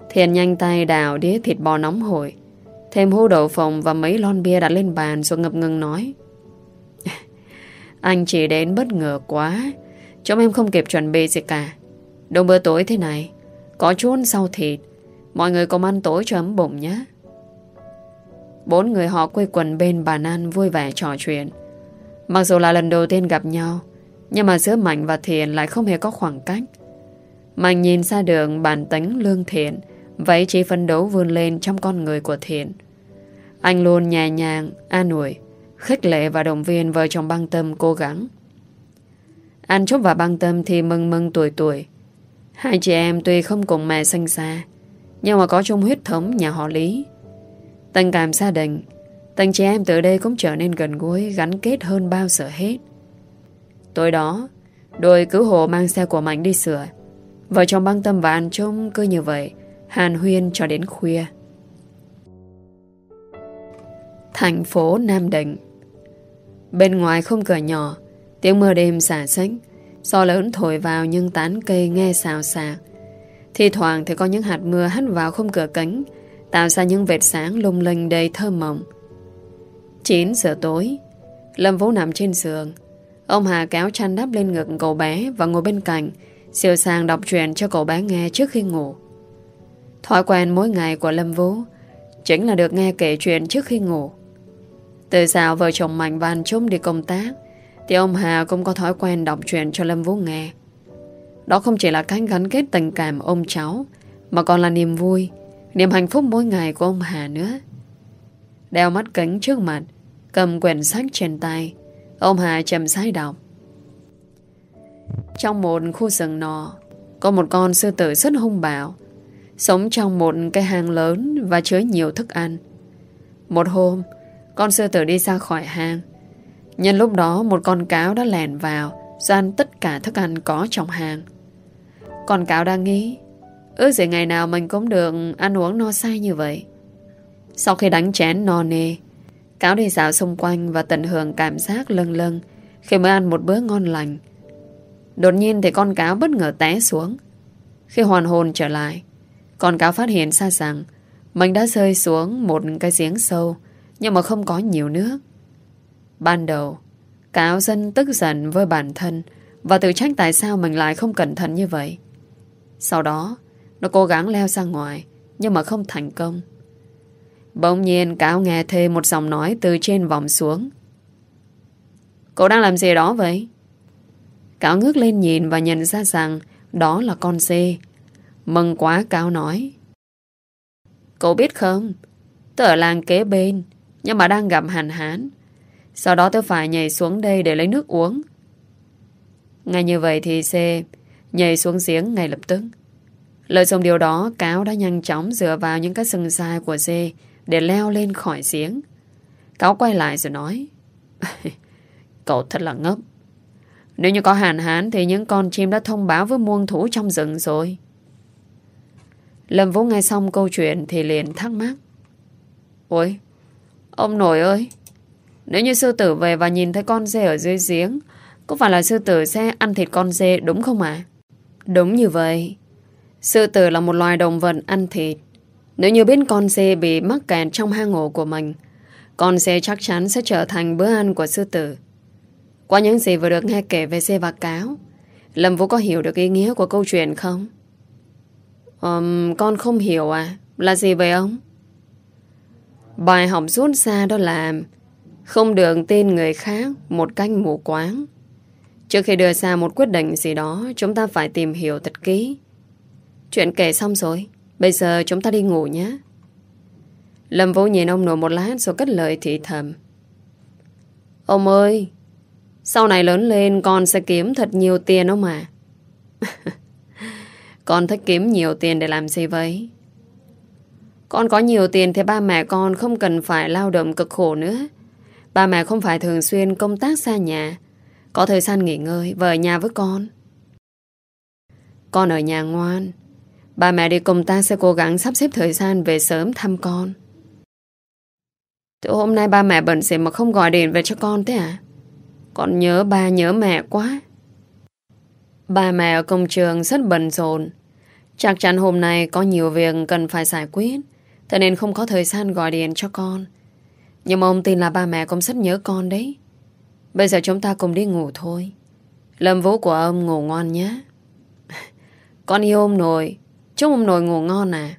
Speaker 1: Thiền nhanh tay đào đĩa thịt bò nóng hổi. Thêm hũ đậu phộng và mấy lon bia đặt lên bàn rồi ngập ngừng nói. Anh chỉ đến bất ngờ quá. Chúng em không kịp chuẩn bị gì cả. Đông bữa tối thế này, Có chút sau thịt. Mọi người cùng ăn tối cho ấm bụng nhé. Bốn người họ quây quần bên bàn ăn vui vẻ trò chuyện. Mặc dù là lần đầu tiên gặp nhau, Nhưng mà giữa Mạnh và thiền lại không hề có khoảng cách. Mạnh nhìn xa đường bản tính lương thiện Vậy chỉ phân đấu vươn lên trong con người của Thiện. Anh luôn nhẹ nhàng, an ủi Khích lệ và động viên vợ chồng băng tâm cố gắng. Anh Trúc và băng tâm thì mừng mừng tuổi tuổi. Hai chị em tuy không cùng mẹ sinh xa Nhưng mà có chung huyết thống nhà họ Lý. Tình cảm gia đình Tình chị em từ đây cũng trở nên gần gũi Gắn kết hơn bao giờ hết. Tối đó Đội cứu hộ mang xe của Mạnh đi sửa. Vợ chồng băng tâm và anh Trung cứ như vậy, Hàn huyên cho đến khuya. Thành phố Nam Định. Bên ngoài không cửa nhỏ, Tiếng mưa đêm xả xách Gió lớn thổi vào nhưng tán cây nghe xào xạc. Thì thoảng thì có những hạt mưa hắt vào không cửa cánh Tạo ra những vệt sáng lung linh đầy thơ mộng. 9 giờ tối, Lâm Vũ nằm trên giường. Ông Hà kéo chăn đắp lên ngực cậu bé Và ngồi bên cạnh Siêu sàng đọc truyện cho cậu bé nghe trước khi ngủ. Thói quen mỗi ngày của Lâm Vũ Chính là được nghe kể chuyện trước khi ngủ. Từ sao vợ chồng Mạnh Văn chung đi công tác, Thì ông Hà cũng có thói quen đọc truyện cho Lâm Vũ nghe. Đó không chỉ là cách gắn kết tình cảm ông cháu, Mà còn là niềm vui, Niềm hạnh phúc mỗi ngày của ông Hà nữa. Đeo mắt kính trước mặt, Cầm quyển sách trên tay, Ông Hà chậm sai đọc. Trong một khu rừng nọ, Có một con sư tử rất hung bạo. Sống trong một cái hang lớn Và chứa nhiều thức ăn. Một hôm, con sư tử đi ra khỏi hang. Nhân lúc đó, một con cáo đã lèn vào Rồi ăn tất cả thức ăn có trong hang. Con cáo đang nghĩ Ước gì ngày nào mình cũng được Ăn uống no say như vậy. Sau khi đánh chén no nê, Cáo đi dạo xung quanh Và tận hưởng cảm giác lâng lâng Khi mới ăn một bữa ngon lành. Đột nhiên thì con cáo bất ngờ té xuống Khi hoàn hồn trở lại Con cáo phát hiện ra rằng Mình đã rơi xuống một cái giếng sâu nhưng mà không có nhiều nước. Ban đầu, cáo dân tức giận với bản thân và tự trách tại sao mình lại không cẩn thận như vậy. Sau đó, nó cố gắng leo ra ngoài nhưng mà không thành công. Bỗng nhiên cáo nghe thêm một giọng nói từ trên vòng xuống. Cậu đang làm gì đó vậy? Cáo ngước lên nhìn và nhận ra rằng đó là con dê. Mừng quá, cáo nói. Cậu biết không? Tớ ở làng kế bên, nhưng mà đang gặp hàn hán Sau đó tôi phải nhảy xuống đây để lấy nước uống Ngay như vậy thì dê Nhảy xuống giếng ngay lập tức Lợi dụng điều đó, Cáo đã nhanh chóng dựa vào những cái sừng dài của dê Để leo lên khỏi giếng Cáo quay lại rồi nói, Cậu thật là ngốc nếu như có hàn hán Thì những con chim đã thông báo với muôn thú trong rừng rồi. Lâm Vũ nghe xong câu chuyện Thì liền thắc mắc. Ôi, Ông nội ơi, Nếu như sư tử về và nhìn thấy con dê ở dưới giếng, Có phải là sư tử sẽ ăn thịt con dê đúng không ạ? Đúng như vậy. Sư tử là một loài động vật ăn thịt. Nếu như biết con dê bị mắc kẹt trong hang ổ của mình, Con dê chắc chắn sẽ trở thành bữa ăn của sư tử. Qua những gì vừa được nghe kể về dê và cáo Lâm Vũ có hiểu được ý nghĩa của câu chuyện không? Um, con không hiểu à? Là gì vậy ông? Bài học rút ra đó là không được tin người khác một cách mù quáng. Trước khi đưa ra một quyết định gì đó, chúng ta phải tìm hiểu thật kỹ. Chuyện kể xong rồi, bây giờ chúng ta đi ngủ nhé. Lâm Vũ nhìn ông nội một lát rồi cất lời thị thầm. Ông ơi, sau này lớn lên, con sẽ kiếm thật nhiều tiền đó mà. Con thích kiếm nhiều tiền để làm gì vậy? Con có nhiều tiền thì ba mẹ con không cần phải lao động cực khổ nữa. Ba mẹ không phải thường xuyên công tác xa nhà. Có thời gian nghỉ ngơi về nhà với con. Con ở nhà ngoan. Ba mẹ đi công tác sẽ cố gắng sắp xếp thời gian về sớm thăm con. Từ hôm nay ba mẹ bận gì mà không gọi điện về cho con thế à? Con nhớ ba nhớ mẹ quá. Ba mẹ ở công trường rất bận rộn. Chắc chắn hôm nay có nhiều việc cần phải giải quyết. Thế nên không có thời gian gọi điện cho con. Nhưng mà ông tin là ba mẹ cũng rất nhớ con đấy. Bây giờ chúng ta cùng đi ngủ thôi. Lâm vũ của ông ngủ ngon nhé. Con yêu ông nội. Chúc ông nội ngủ ngon à.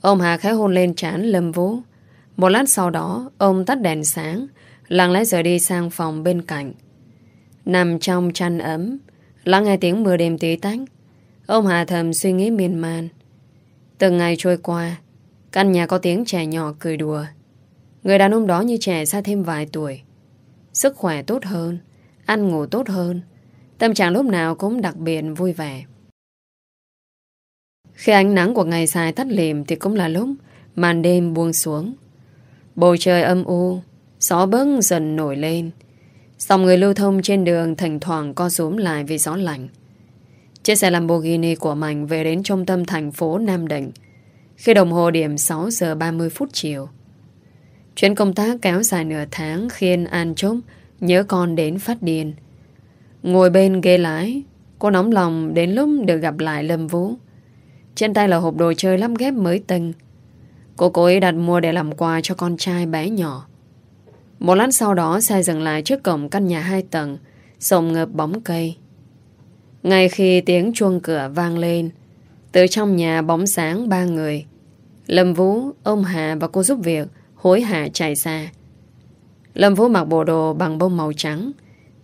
Speaker 1: Ông Hà khẽ hôn lên trán Lâm Vũ. Một lát sau đó, ông tắt đèn sáng, lặng lẽ rời đi sang phòng bên cạnh. Nằm trong chăn ấm, lắng nghe tiếng mưa đêm tí tách. Ông Hà thầm suy nghĩ miên man. Từng ngày trôi qua, căn nhà có tiếng trẻ nhỏ cười đùa. Người đàn ông đó như trẻ ra thêm vài tuổi. Sức khỏe tốt hơn, ăn ngủ tốt hơn. Tâm trạng lúc nào cũng đặc biệt vui vẻ. Khi ánh nắng của ngày dài tắt lìm thì cũng là lúc màn đêm buông xuống. Bầu trời âm u, gió bấc dần nổi lên. Dòng người lưu thông trên đường thỉnh thoảng co rúm lại vì gió lạnh. Chiếc xe Lamborghini của Mạnh về đến trung tâm thành phố Nam Định khi đồng hồ điểm 6 giờ 30 phút chiều. Chuyến công tác kéo dài nửa tháng khiến An Trúc nhớ con đến phát điên. Ngồi bên ghế lái, cô nóng lòng đến lúc được gặp lại Lâm Vũ. Trên tay là hộp đồ chơi lắp ghép mới tinh. Cô cố ý đặt mua để làm quà cho con trai bé nhỏ. Một lát sau đó xe dừng lại trước cổng căn nhà hai tầng, sồng ngợp bóng cây. Ngay khi tiếng chuông cửa vang lên, từ trong nhà bóng sáng ba người, Lâm Vũ, ông Hà và cô giúp việc hối hả chạy xa. Lâm Vũ mặc bộ đồ bằng bông màu trắng,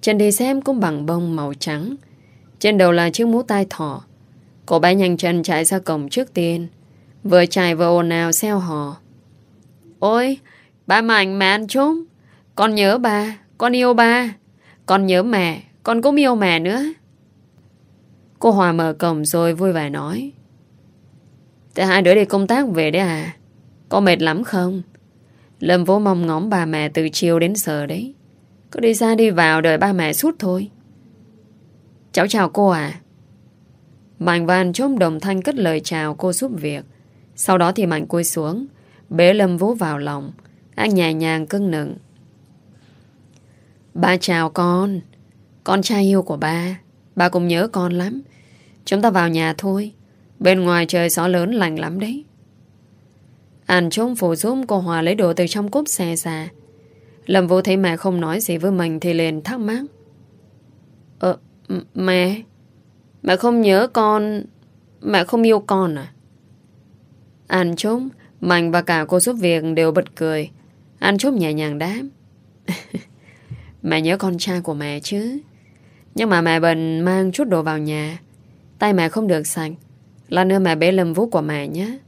Speaker 1: chân đi xem cũng bằng bông màu trắng. Trên đầu là chiếc mũ tai thỏ. Cô bé nhanh chân chạy ra cổng trước tiên, vừa chạy vừa ồn ào xeo hò. Ôi, ba Mạnh mẹ ăn trốn. Con nhớ ba, con yêu ba. Con nhớ mẹ, con cũng yêu mẹ nữa. Cô Hòa mở cổng rồi vui vẻ nói. Thế hai đứa đi công tác về đấy à? Có mệt lắm không? Lâm vô mong ngóng bà mẹ từ chiều đến giờ đấy. Cứ đi ra đi vào đợi ba mẹ suốt thôi. Cháu chào cô à? Mạnh và anh chôm đồng thanh cất lời chào cô giúp việc. Sau đó thì Mạnh cúi xuống, bế Lâm Vũ vào lòng. Anh nhẹ nhàng cưng nựng. Ba chào con. Con trai yêu của ba. Ba cũng nhớ con lắm. Chúng ta vào nhà thôi. Bên ngoài trời gió lớn lạnh lắm đấy. Anh trốn phủ giúp cô Hòa lấy đồ từ trong cốp xe ra. Lâm Vũ thấy mẹ không nói gì với mình thì liền thắc mắc. Ờ, mẹ... Mẹ không nhớ con... Mẹ không yêu con à? Anh chốt, Mạnh và cả cô giúp việc đều bật cười. Anh chốt nhẹ nhàng đáp. mẹ nhớ con trai của mẹ chứ. Nhưng mà mẹ bận mang chút đồ vào nhà. Tay mẹ không được sạch. Là nữa mẹ bế lâm vú của mẹ nhé.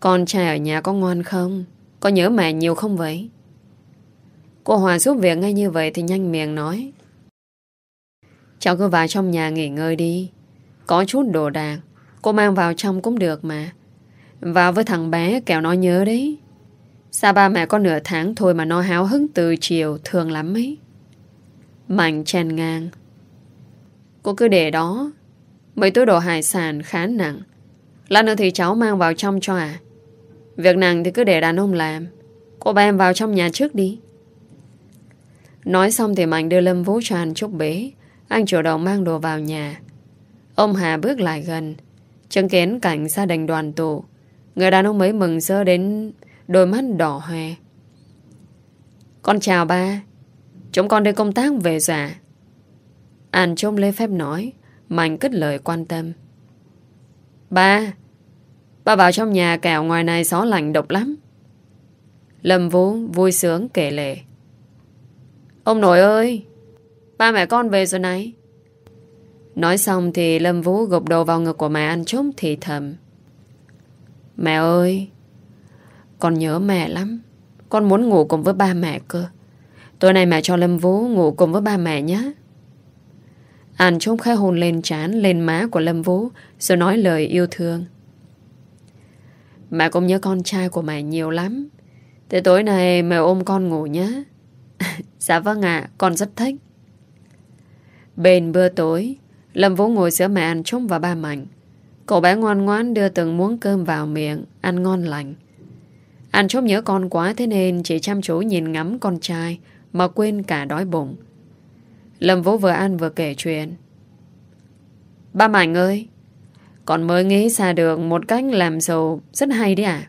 Speaker 1: Con trai ở nhà có ngoan không? Có nhớ mẹ nhiều không vậy? Cô Hòa giúp việc ngay như vậy thì nhanh miệng nói. Cháu cứ vào trong nhà nghỉ ngơi đi. Có chút đồ đạc. Cô mang vào trong cũng được mà. Vào với thằng bé kẻo nó nhớ đấy. Sao ba mẹ có nửa tháng thôi mà nó háo hứng từ chiều thường lắm ấy. Mạnh chèn ngang. Cô cứ để đó. Mấy túi đồ hải sản khá nặng. Lát nữa thì cháu mang vào trong cho à. Việc nặng thì cứ để đàn ông làm. Cô ba em vào trong nhà trước đi. Nói xong thì Mạnh đưa Lâm Vũ cho anh chúc bế. Anh chủ động mang đồ vào nhà. Ông Hà bước lại gần. Chứng kiến cảnh gia đình đoàn tụ. Người đàn ông mới mừng rỡ đến đôi mắt đỏ hoe. Con chào ba. Chúng con đi công tác về già. Anh trông lê phép nói. Mạnh cất lời quan tâm. Ba, ba vào trong nhà kẻo ngoài này gió lạnh độc lắm. Lâm Vũ vui sướng kể lệ. Ông nội ơi, ba mẹ con về rồi này. Nói xong thì Lâm Vũ gục đầu vào ngực của mẹ ăn trống thì thầm. Mẹ ơi, con nhớ mẹ lắm. Con muốn ngủ cùng với ba mẹ cơ. Tối nay mẹ cho Lâm Vũ ngủ cùng với ba mẹ nhé. An Trúc khai hôn lên trán, Lên má của Lâm Vũ, Rồi nói lời yêu thương. Mẹ cũng nhớ con trai của mẹ nhiều lắm. Thế tối nay mẹ ôm con ngủ nhé. Dạ vâng ạ, Con rất thích. Bên bữa tối, Lâm Vũ ngồi giữa mẹ An Trúc và ba Mạnh Cậu bé ngoan ngoãn đưa từng muỗng cơm vào miệng, Ăn ngon lành. An Trúc nhớ con quá thế nên Chỉ chăm chú nhìn ngắm con trai mà quên cả đói bụng. Lâm Vũ vừa ăn vừa kể chuyện. Ba Mạnh ơi Con mới nghĩ ra được Một cách làm giàu rất hay đấy à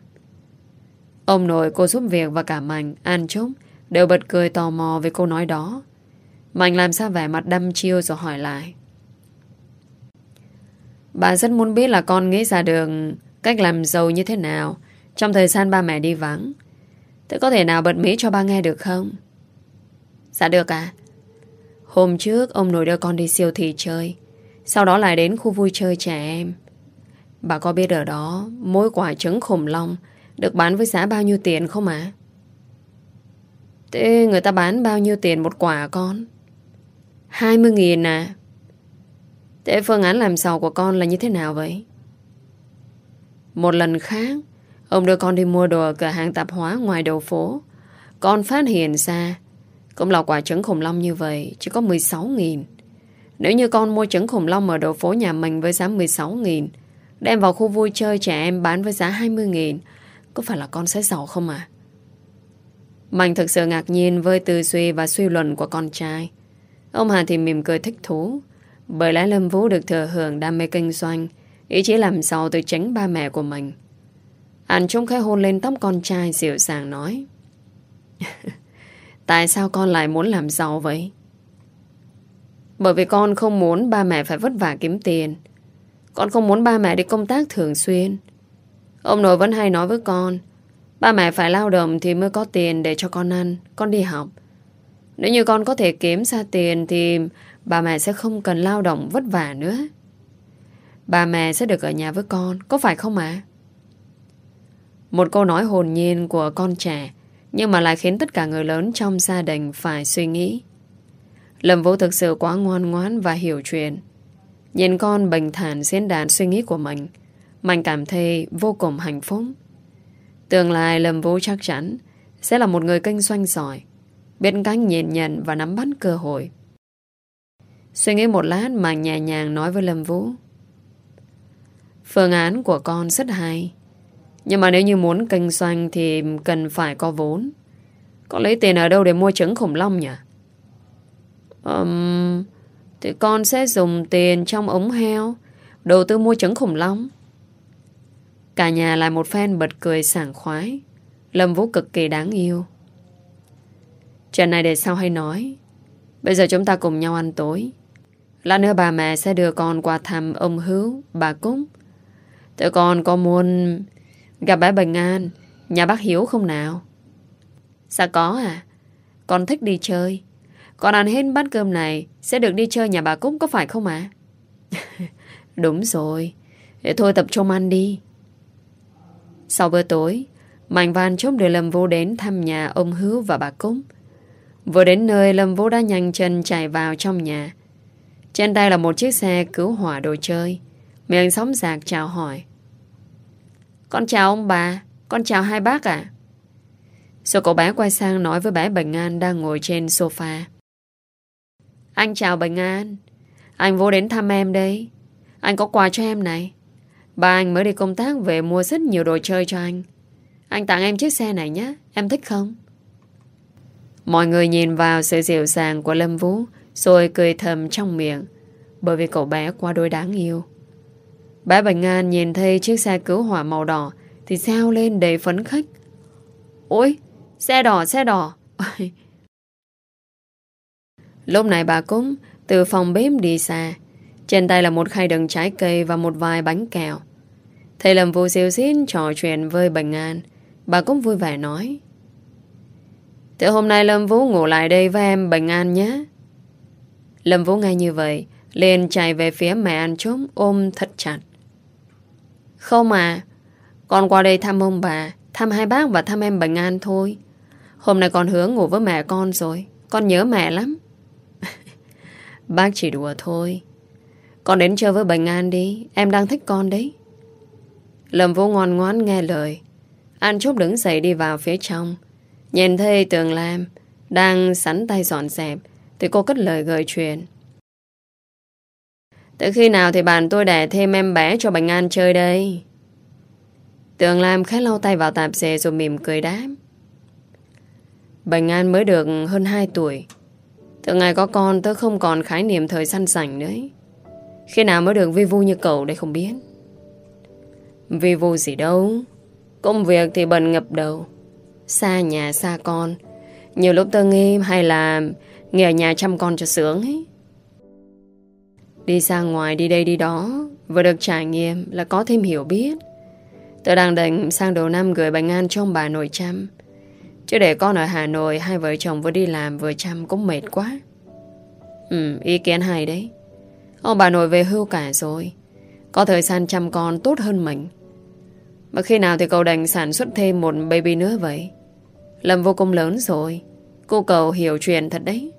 Speaker 1: Ông nội cô giúp việc Và cả Mạnh, An Trúc Đều bật cười tò mò về câu nói đó. Mạnh làm sao vẻ mặt đăm chiêu rồi hỏi lại. Bà rất muốn biết là con nghĩ ra được Cách làm giàu như thế nào Trong thời gian ba mẹ đi vắng. Thế có thể nào bật mí cho ba nghe được không? Dạ được à Hôm trước, ông nội đưa con đi siêu thị chơi. Sau đó lại đến khu vui chơi trẻ em. Bà có biết ở đó, Mỗi quả trứng khủng long Được bán với giá bao nhiêu tiền không ạ? Thế người ta bán bao nhiêu tiền một quả con? 20 nghìn à? Thế phương án làm giàu của con là như thế nào vậy? Một lần khác, Ông đưa con đi mua đồ ở cửa hàng tạp hóa ngoài đầu phố. Con phát hiện ra cũng là quả trứng khủng long như vậy, Chỉ có 16.000 Nếu như con mua trứng khủng long ở đầu phố nhà mình Với giá 16.000 Đem vào khu vui chơi trẻ em bán với giá 20.000 Có phải là con sẽ giàu không à Mạnh thực sự ngạc nhiên Với tư duy và suy luận của con trai. Ông Hà thì mỉm cười thích thú. Bởi lẽ Lâm Vũ được thừa hưởng đam mê kinh doanh, Ý chí làm giàu từ tránh ba mẹ của mình. Anh trông khẽ hôn lên tóc con trai dịu dàng nói Tại sao con lại muốn làm giàu vậy? Bởi vì con không muốn ba mẹ phải vất vả kiếm tiền. Con không muốn ba mẹ đi công tác thường xuyên. Ông nội vẫn hay nói với con, Ba mẹ phải lao động thì mới có tiền để cho con ăn, Con đi học Nếu như con có thể kiếm ra tiền Thì bà mẹ sẽ không cần lao động vất vả nữa Bà mẹ sẽ được ở nhà với con, Có phải không ạ? Một câu nói hồn nhiên của con trẻ nhưng mà lại khiến tất cả người lớn trong gia đình phải suy nghĩ. Lâm Vũ thực sự quá ngoan ngoãn và hiểu chuyện. Nhìn con bình thản diễn đàn suy nghĩ của mình, mình cảm thấy vô cùng hạnh phúc. Tương lai Lâm Vũ chắc chắn sẽ là một người kinh doanh giỏi, biết cách nhìn nhận và nắm bắt cơ hội. Suy nghĩ một lát mà nhẹ nhàng nói với Lâm Vũ. Phương án của con rất hay. Nhưng mà nếu như muốn kinh doanh thì cần phải có vốn. Con lấy tiền ở đâu để mua trứng khủng long nhỉ? Um, thì con sẽ dùng tiền trong ống heo đầu tư mua trứng khủng long. Cả nhà lại một phen bật cười sảng khoái. Lâm Vũ cực kỳ đáng yêu. Chuyện này để sau hay nói. Bây giờ chúng ta cùng nhau ăn tối. Lát nữa bà mẹ sẽ đưa con qua thăm ông Hữu, bà Cúc. Tụi con có muốn Gặp bà Bình An, Nhà bác Hiếu không nào? Dạ có à Con thích đi chơi. Con ăn hết bát cơm này, Sẽ được đi chơi nhà bà Cúc có phải không ạ? Đúng rồi, Để thôi tập trung ăn đi. Sau bữa tối, Mạnh Văn chốt để Lâm Vũ đến thăm nhà ông Hữu và bà Cúc. Vừa đến nơi, Lâm Vũ đã nhanh chân chạy vào trong nhà. Trên tay là một chiếc xe cứu hỏa đồ chơi. Miệng sóng giạc chào hỏi con chào ông bà, Con chào hai bác ạ. Rồi cậu bé quay sang nói với bé Bình An Đang ngồi trên sofa. Anh chào Bình An, Anh vô đến thăm em đây Anh có quà cho em này. Bà anh mới đi công tác về mua rất nhiều đồ chơi cho anh. Anh tặng em chiếc xe này nhé, Em thích không? Mọi người nhìn vào sự dịu dàng của Lâm Vũ, Rồi cười thầm trong miệng, Bởi vì cậu bé quá đôi đáng yêu. Bá Bạch An nhìn thấy chiếc xe cứu hỏa màu đỏ thì sao lên đầy phấn khích. Ôi, xe đỏ, xe đỏ. Lúc này bà Cúng từ phòng bếp đi xa. Trên tay là một khay đựng trái cây và một vài bánh kẹo. Thầy Lâm Vũ siêu xin trò chuyện với Bạch An. Bà cũng vui vẻ nói. Từ hôm nay Lâm Vũ ngủ lại đây với em bình An nhé. Lâm Vũ nghe như vậy, liền chạy về phía mẹ An Trúc ôm thật chặt. Không à Con qua đây thăm ông bà, Thăm hai bác và thăm em Bình An thôi. Hôm nay con hứa ngủ với mẹ con rồi, Con nhớ mẹ lắm. Bác chỉ đùa thôi. Con đến chơi với Bình An đi, Em đang thích con đấy. Lâm Vũ ngoan ngoãn nghe lời. An Trúc đứng dậy đi vào phía trong. Nhìn thấy Tường Lam Đang sẵn tay dọn dẹp, Thì cô cất lời gợi chuyện. Từ khi nào thì bạn tôi đẻ thêm em bé cho Bình An chơi đây? Tường Lam khẽ lau tay vào tạp dề Rồi mỉm cười đáp. Bình An mới được hơn 2 tuổi. Từ ngày có con, Tớ không còn khái niệm thời gian rảnh nữa. Khi nào mới được vi vu như cậu đây không biết. Vi vu gì đâu. Công việc thì bận ngập đầu. Xa nhà, xa con. Nhiều lúc tớ nghĩ hay là Nghỉ ở nhà chăm con cho sướng ấy. Đi ra ngoài, đi đây, đi đó. Vừa được trải nghiệm là có thêm hiểu biết. Tớ đang định sang đầu năm gửi bánh an cho ông bà nội chăm Chứ để con ở Hà Nội, Hai vợ chồng vừa đi làm vừa chăm cũng mệt quá. Ừ ý kiến hay đấy. Ông bà nội về hưu cả rồi. Có thời gian chăm con tốt hơn mình. Mà khi nào thì cậu đành sản xuất thêm một baby nữa vậy? Lâm vô cùng lớn rồi. Cô cậu hiểu chuyện thật đấy.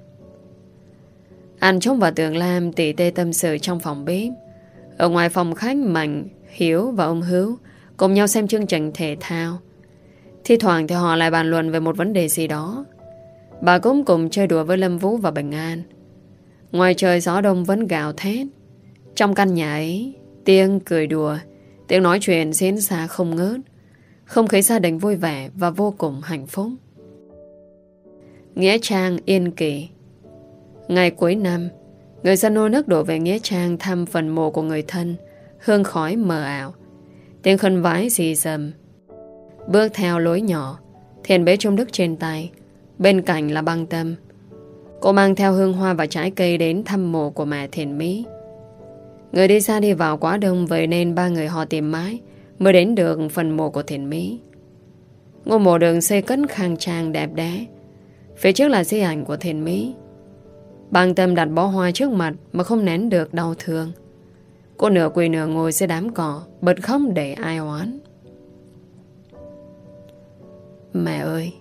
Speaker 1: Anh Trúc và Tường Lam tỉ tê tâm sự trong phòng bếp. Ở ngoài phòng khách Mạnh, Hiếu và ông Hữu Cùng nhau xem chương trình thể thao. Thì thoảng thì họ lại bàn luận về một vấn đề gì đó. Bà cũng cùng chơi đùa với Lâm Vũ và Bình An. Ngoài trời gió đông vẫn gào thét. Trong căn nhà ấy Tiếng cười đùa Tiếng nói chuyện diễn ra không ngớt. Không khí gia đình vui vẻ Và vô cùng hạnh phúc. Nghĩa Trang yên kỳ. Ngày cuối năm, Người dân nô nước đổ về Nghĩa Trang Thăm phần mộ của người thân, Hương khói mờ ảo. Tiếng khân vái dì dầm Bước theo lối nhỏ, Thiền bế trung đức trên tay, Bên cạnh là băng tâm. Cô mang theo hương hoa và trái cây đến thăm mộ của mẹ thiền Mỹ. Người đi xa đi vào quá đông Vậy nên ba người họ tìm mãi Mới đến được phần mộ của thiền Mỹ. Ngôi mộ đường xây cất khang trang đẹp đẽ. Phía trước là di ảnh của thiền Mỹ. Băng tâm đặt bó hoa trước mặt Mà không nén được đau thương. Cô nửa quỳ nửa ngồi dưới đám cỏ, Bật khóc để ai oán. Mẹ ơi,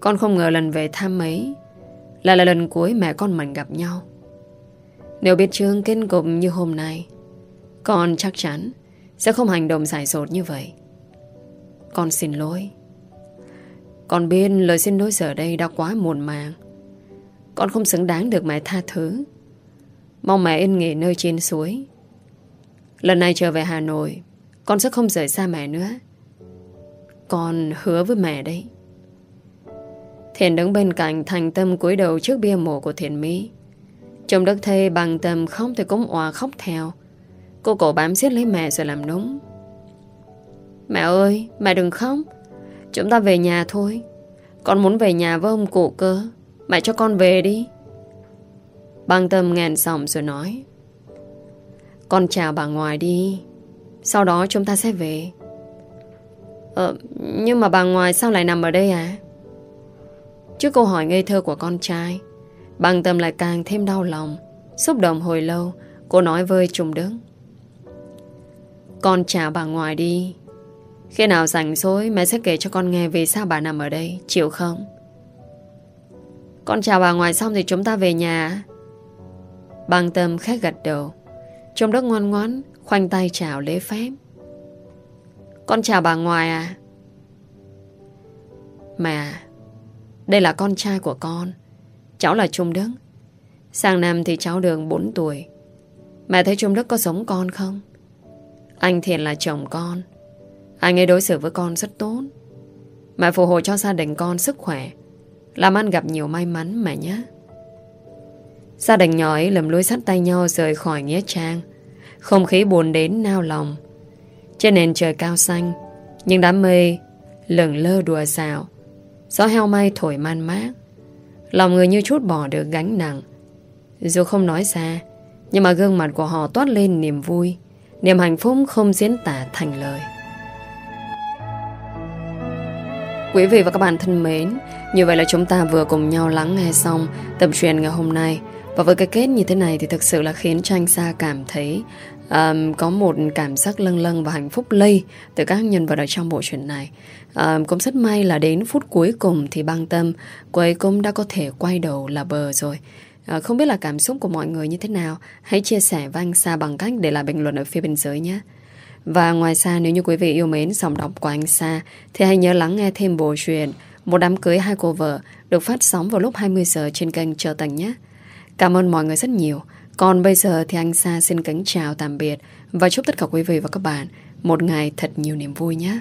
Speaker 1: Con không ngờ lần về thăm ấy Là là lần cuối mẹ con mình gặp nhau. Nếu biết chương kết cục như hôm nay, Con chắc chắn Sẽ không hành động giải sột như vậy. Con xin lỗi. Con biết lời xin lỗi giờ đây đã quá muộn màng. Con không xứng đáng được mẹ tha thứ. Mong mẹ yên nghỉ nơi trên suối. Lần này trở về Hà Nội, Con sẽ không rời xa mẹ nữa. Con hứa với mẹ đấy. Thiện đứng bên cạnh thành tâm cúi đầu trước bia mộ của Thiện Mỹ. Chồng đất thê bằng tâm khóc thì cũng òa khóc theo. Cô cổ bám xiết lấy mẹ rồi làm núng Mẹ ơi, Mẹ đừng khóc. Chúng ta về nhà thôi. Con muốn về nhà với ông cụ cơ. Mẹ cho con về đi. Băng tâm ngàn giọng rồi nói. Con chào bà ngoài đi. Sau đó chúng ta sẽ về. Ờ Nhưng mà bà ngoài sao lại nằm ở đây à Trước câu hỏi ngây thơ của con trai, Băng tâm lại càng thêm đau lòng, Xúc động hồi lâu. Cô nói với Trung Đức Con chào bà ngoài đi. Khi nào rảnh rỗi, Mẹ sẽ kể cho con nghe vì sao bà nằm ở đây, Chịu không? Con chào bà ngoại xong thì chúng ta về nhà. Bằng tâm khét gật đầu. Trông đất ngoan ngoãn, Khoanh tay chào lễ phép. Con chào bà ngoại à? Mẹ, Đây là con trai của con. Cháu là Trung Đức. Sang năm thì cháu đường 4 tuổi. Mẹ thấy Trung Đức có giống con không? Anh Thiện là chồng con. Anh ấy đối xử với con rất tốt. Mẹ phù hộ cho gia đình con sức khỏe. Làm ăn gặp nhiều may mắn mẹ nhé. Gia đình nhỏ ấy lầm lối sắt tay nhau rời khỏi Nghĩa Trang. Không khí buồn đến nao lòng. Trên nền trời cao xanh Nhưng đám mây lửng lơ đùa xào. Gió heo may thổi man mát Lòng người như chút bỏ được gánh nặng. Dù không nói ra, Nhưng mà gương mặt của họ toát lên niềm vui. Niềm hạnh phúc không diễn tả thành lời. Quý vị và các bạn thân mến như vậy là chúng ta vừa cùng nhau lắng nghe xong Tập truyền ngày hôm nay và với cái kết như thế này thì thực sự là khiến cho anh Sa cảm thấy um, có một cảm giác lâng lâng và hạnh phúc lây từ các nhân vật ở trong bộ truyện này. Um, cũng rất may là đến phút cuối cùng thì băng tâm cô ấy cũng đã có thể quay đầu là bờ rồi. à, Không biết là cảm xúc của mọi người như thế nào Hãy chia sẻ với anh Sa bằng cách để lại bình luận ở phía bên dưới nhé Và ngoài ra nếu như quý vị yêu mến giọng đọc của anh Sa Thì hãy nhớ lắng nghe thêm bộ truyện một đám cưới hai cô vợ Được phát sóng vào lúc 20 giờ trên kênh Chờ Tành nhé. Cảm ơn mọi người rất nhiều. Còn bây giờ thì anh Sa xin kính chào tạm biệt Và chúc tất cả quý vị và các bạn Một ngày thật nhiều niềm vui nhé.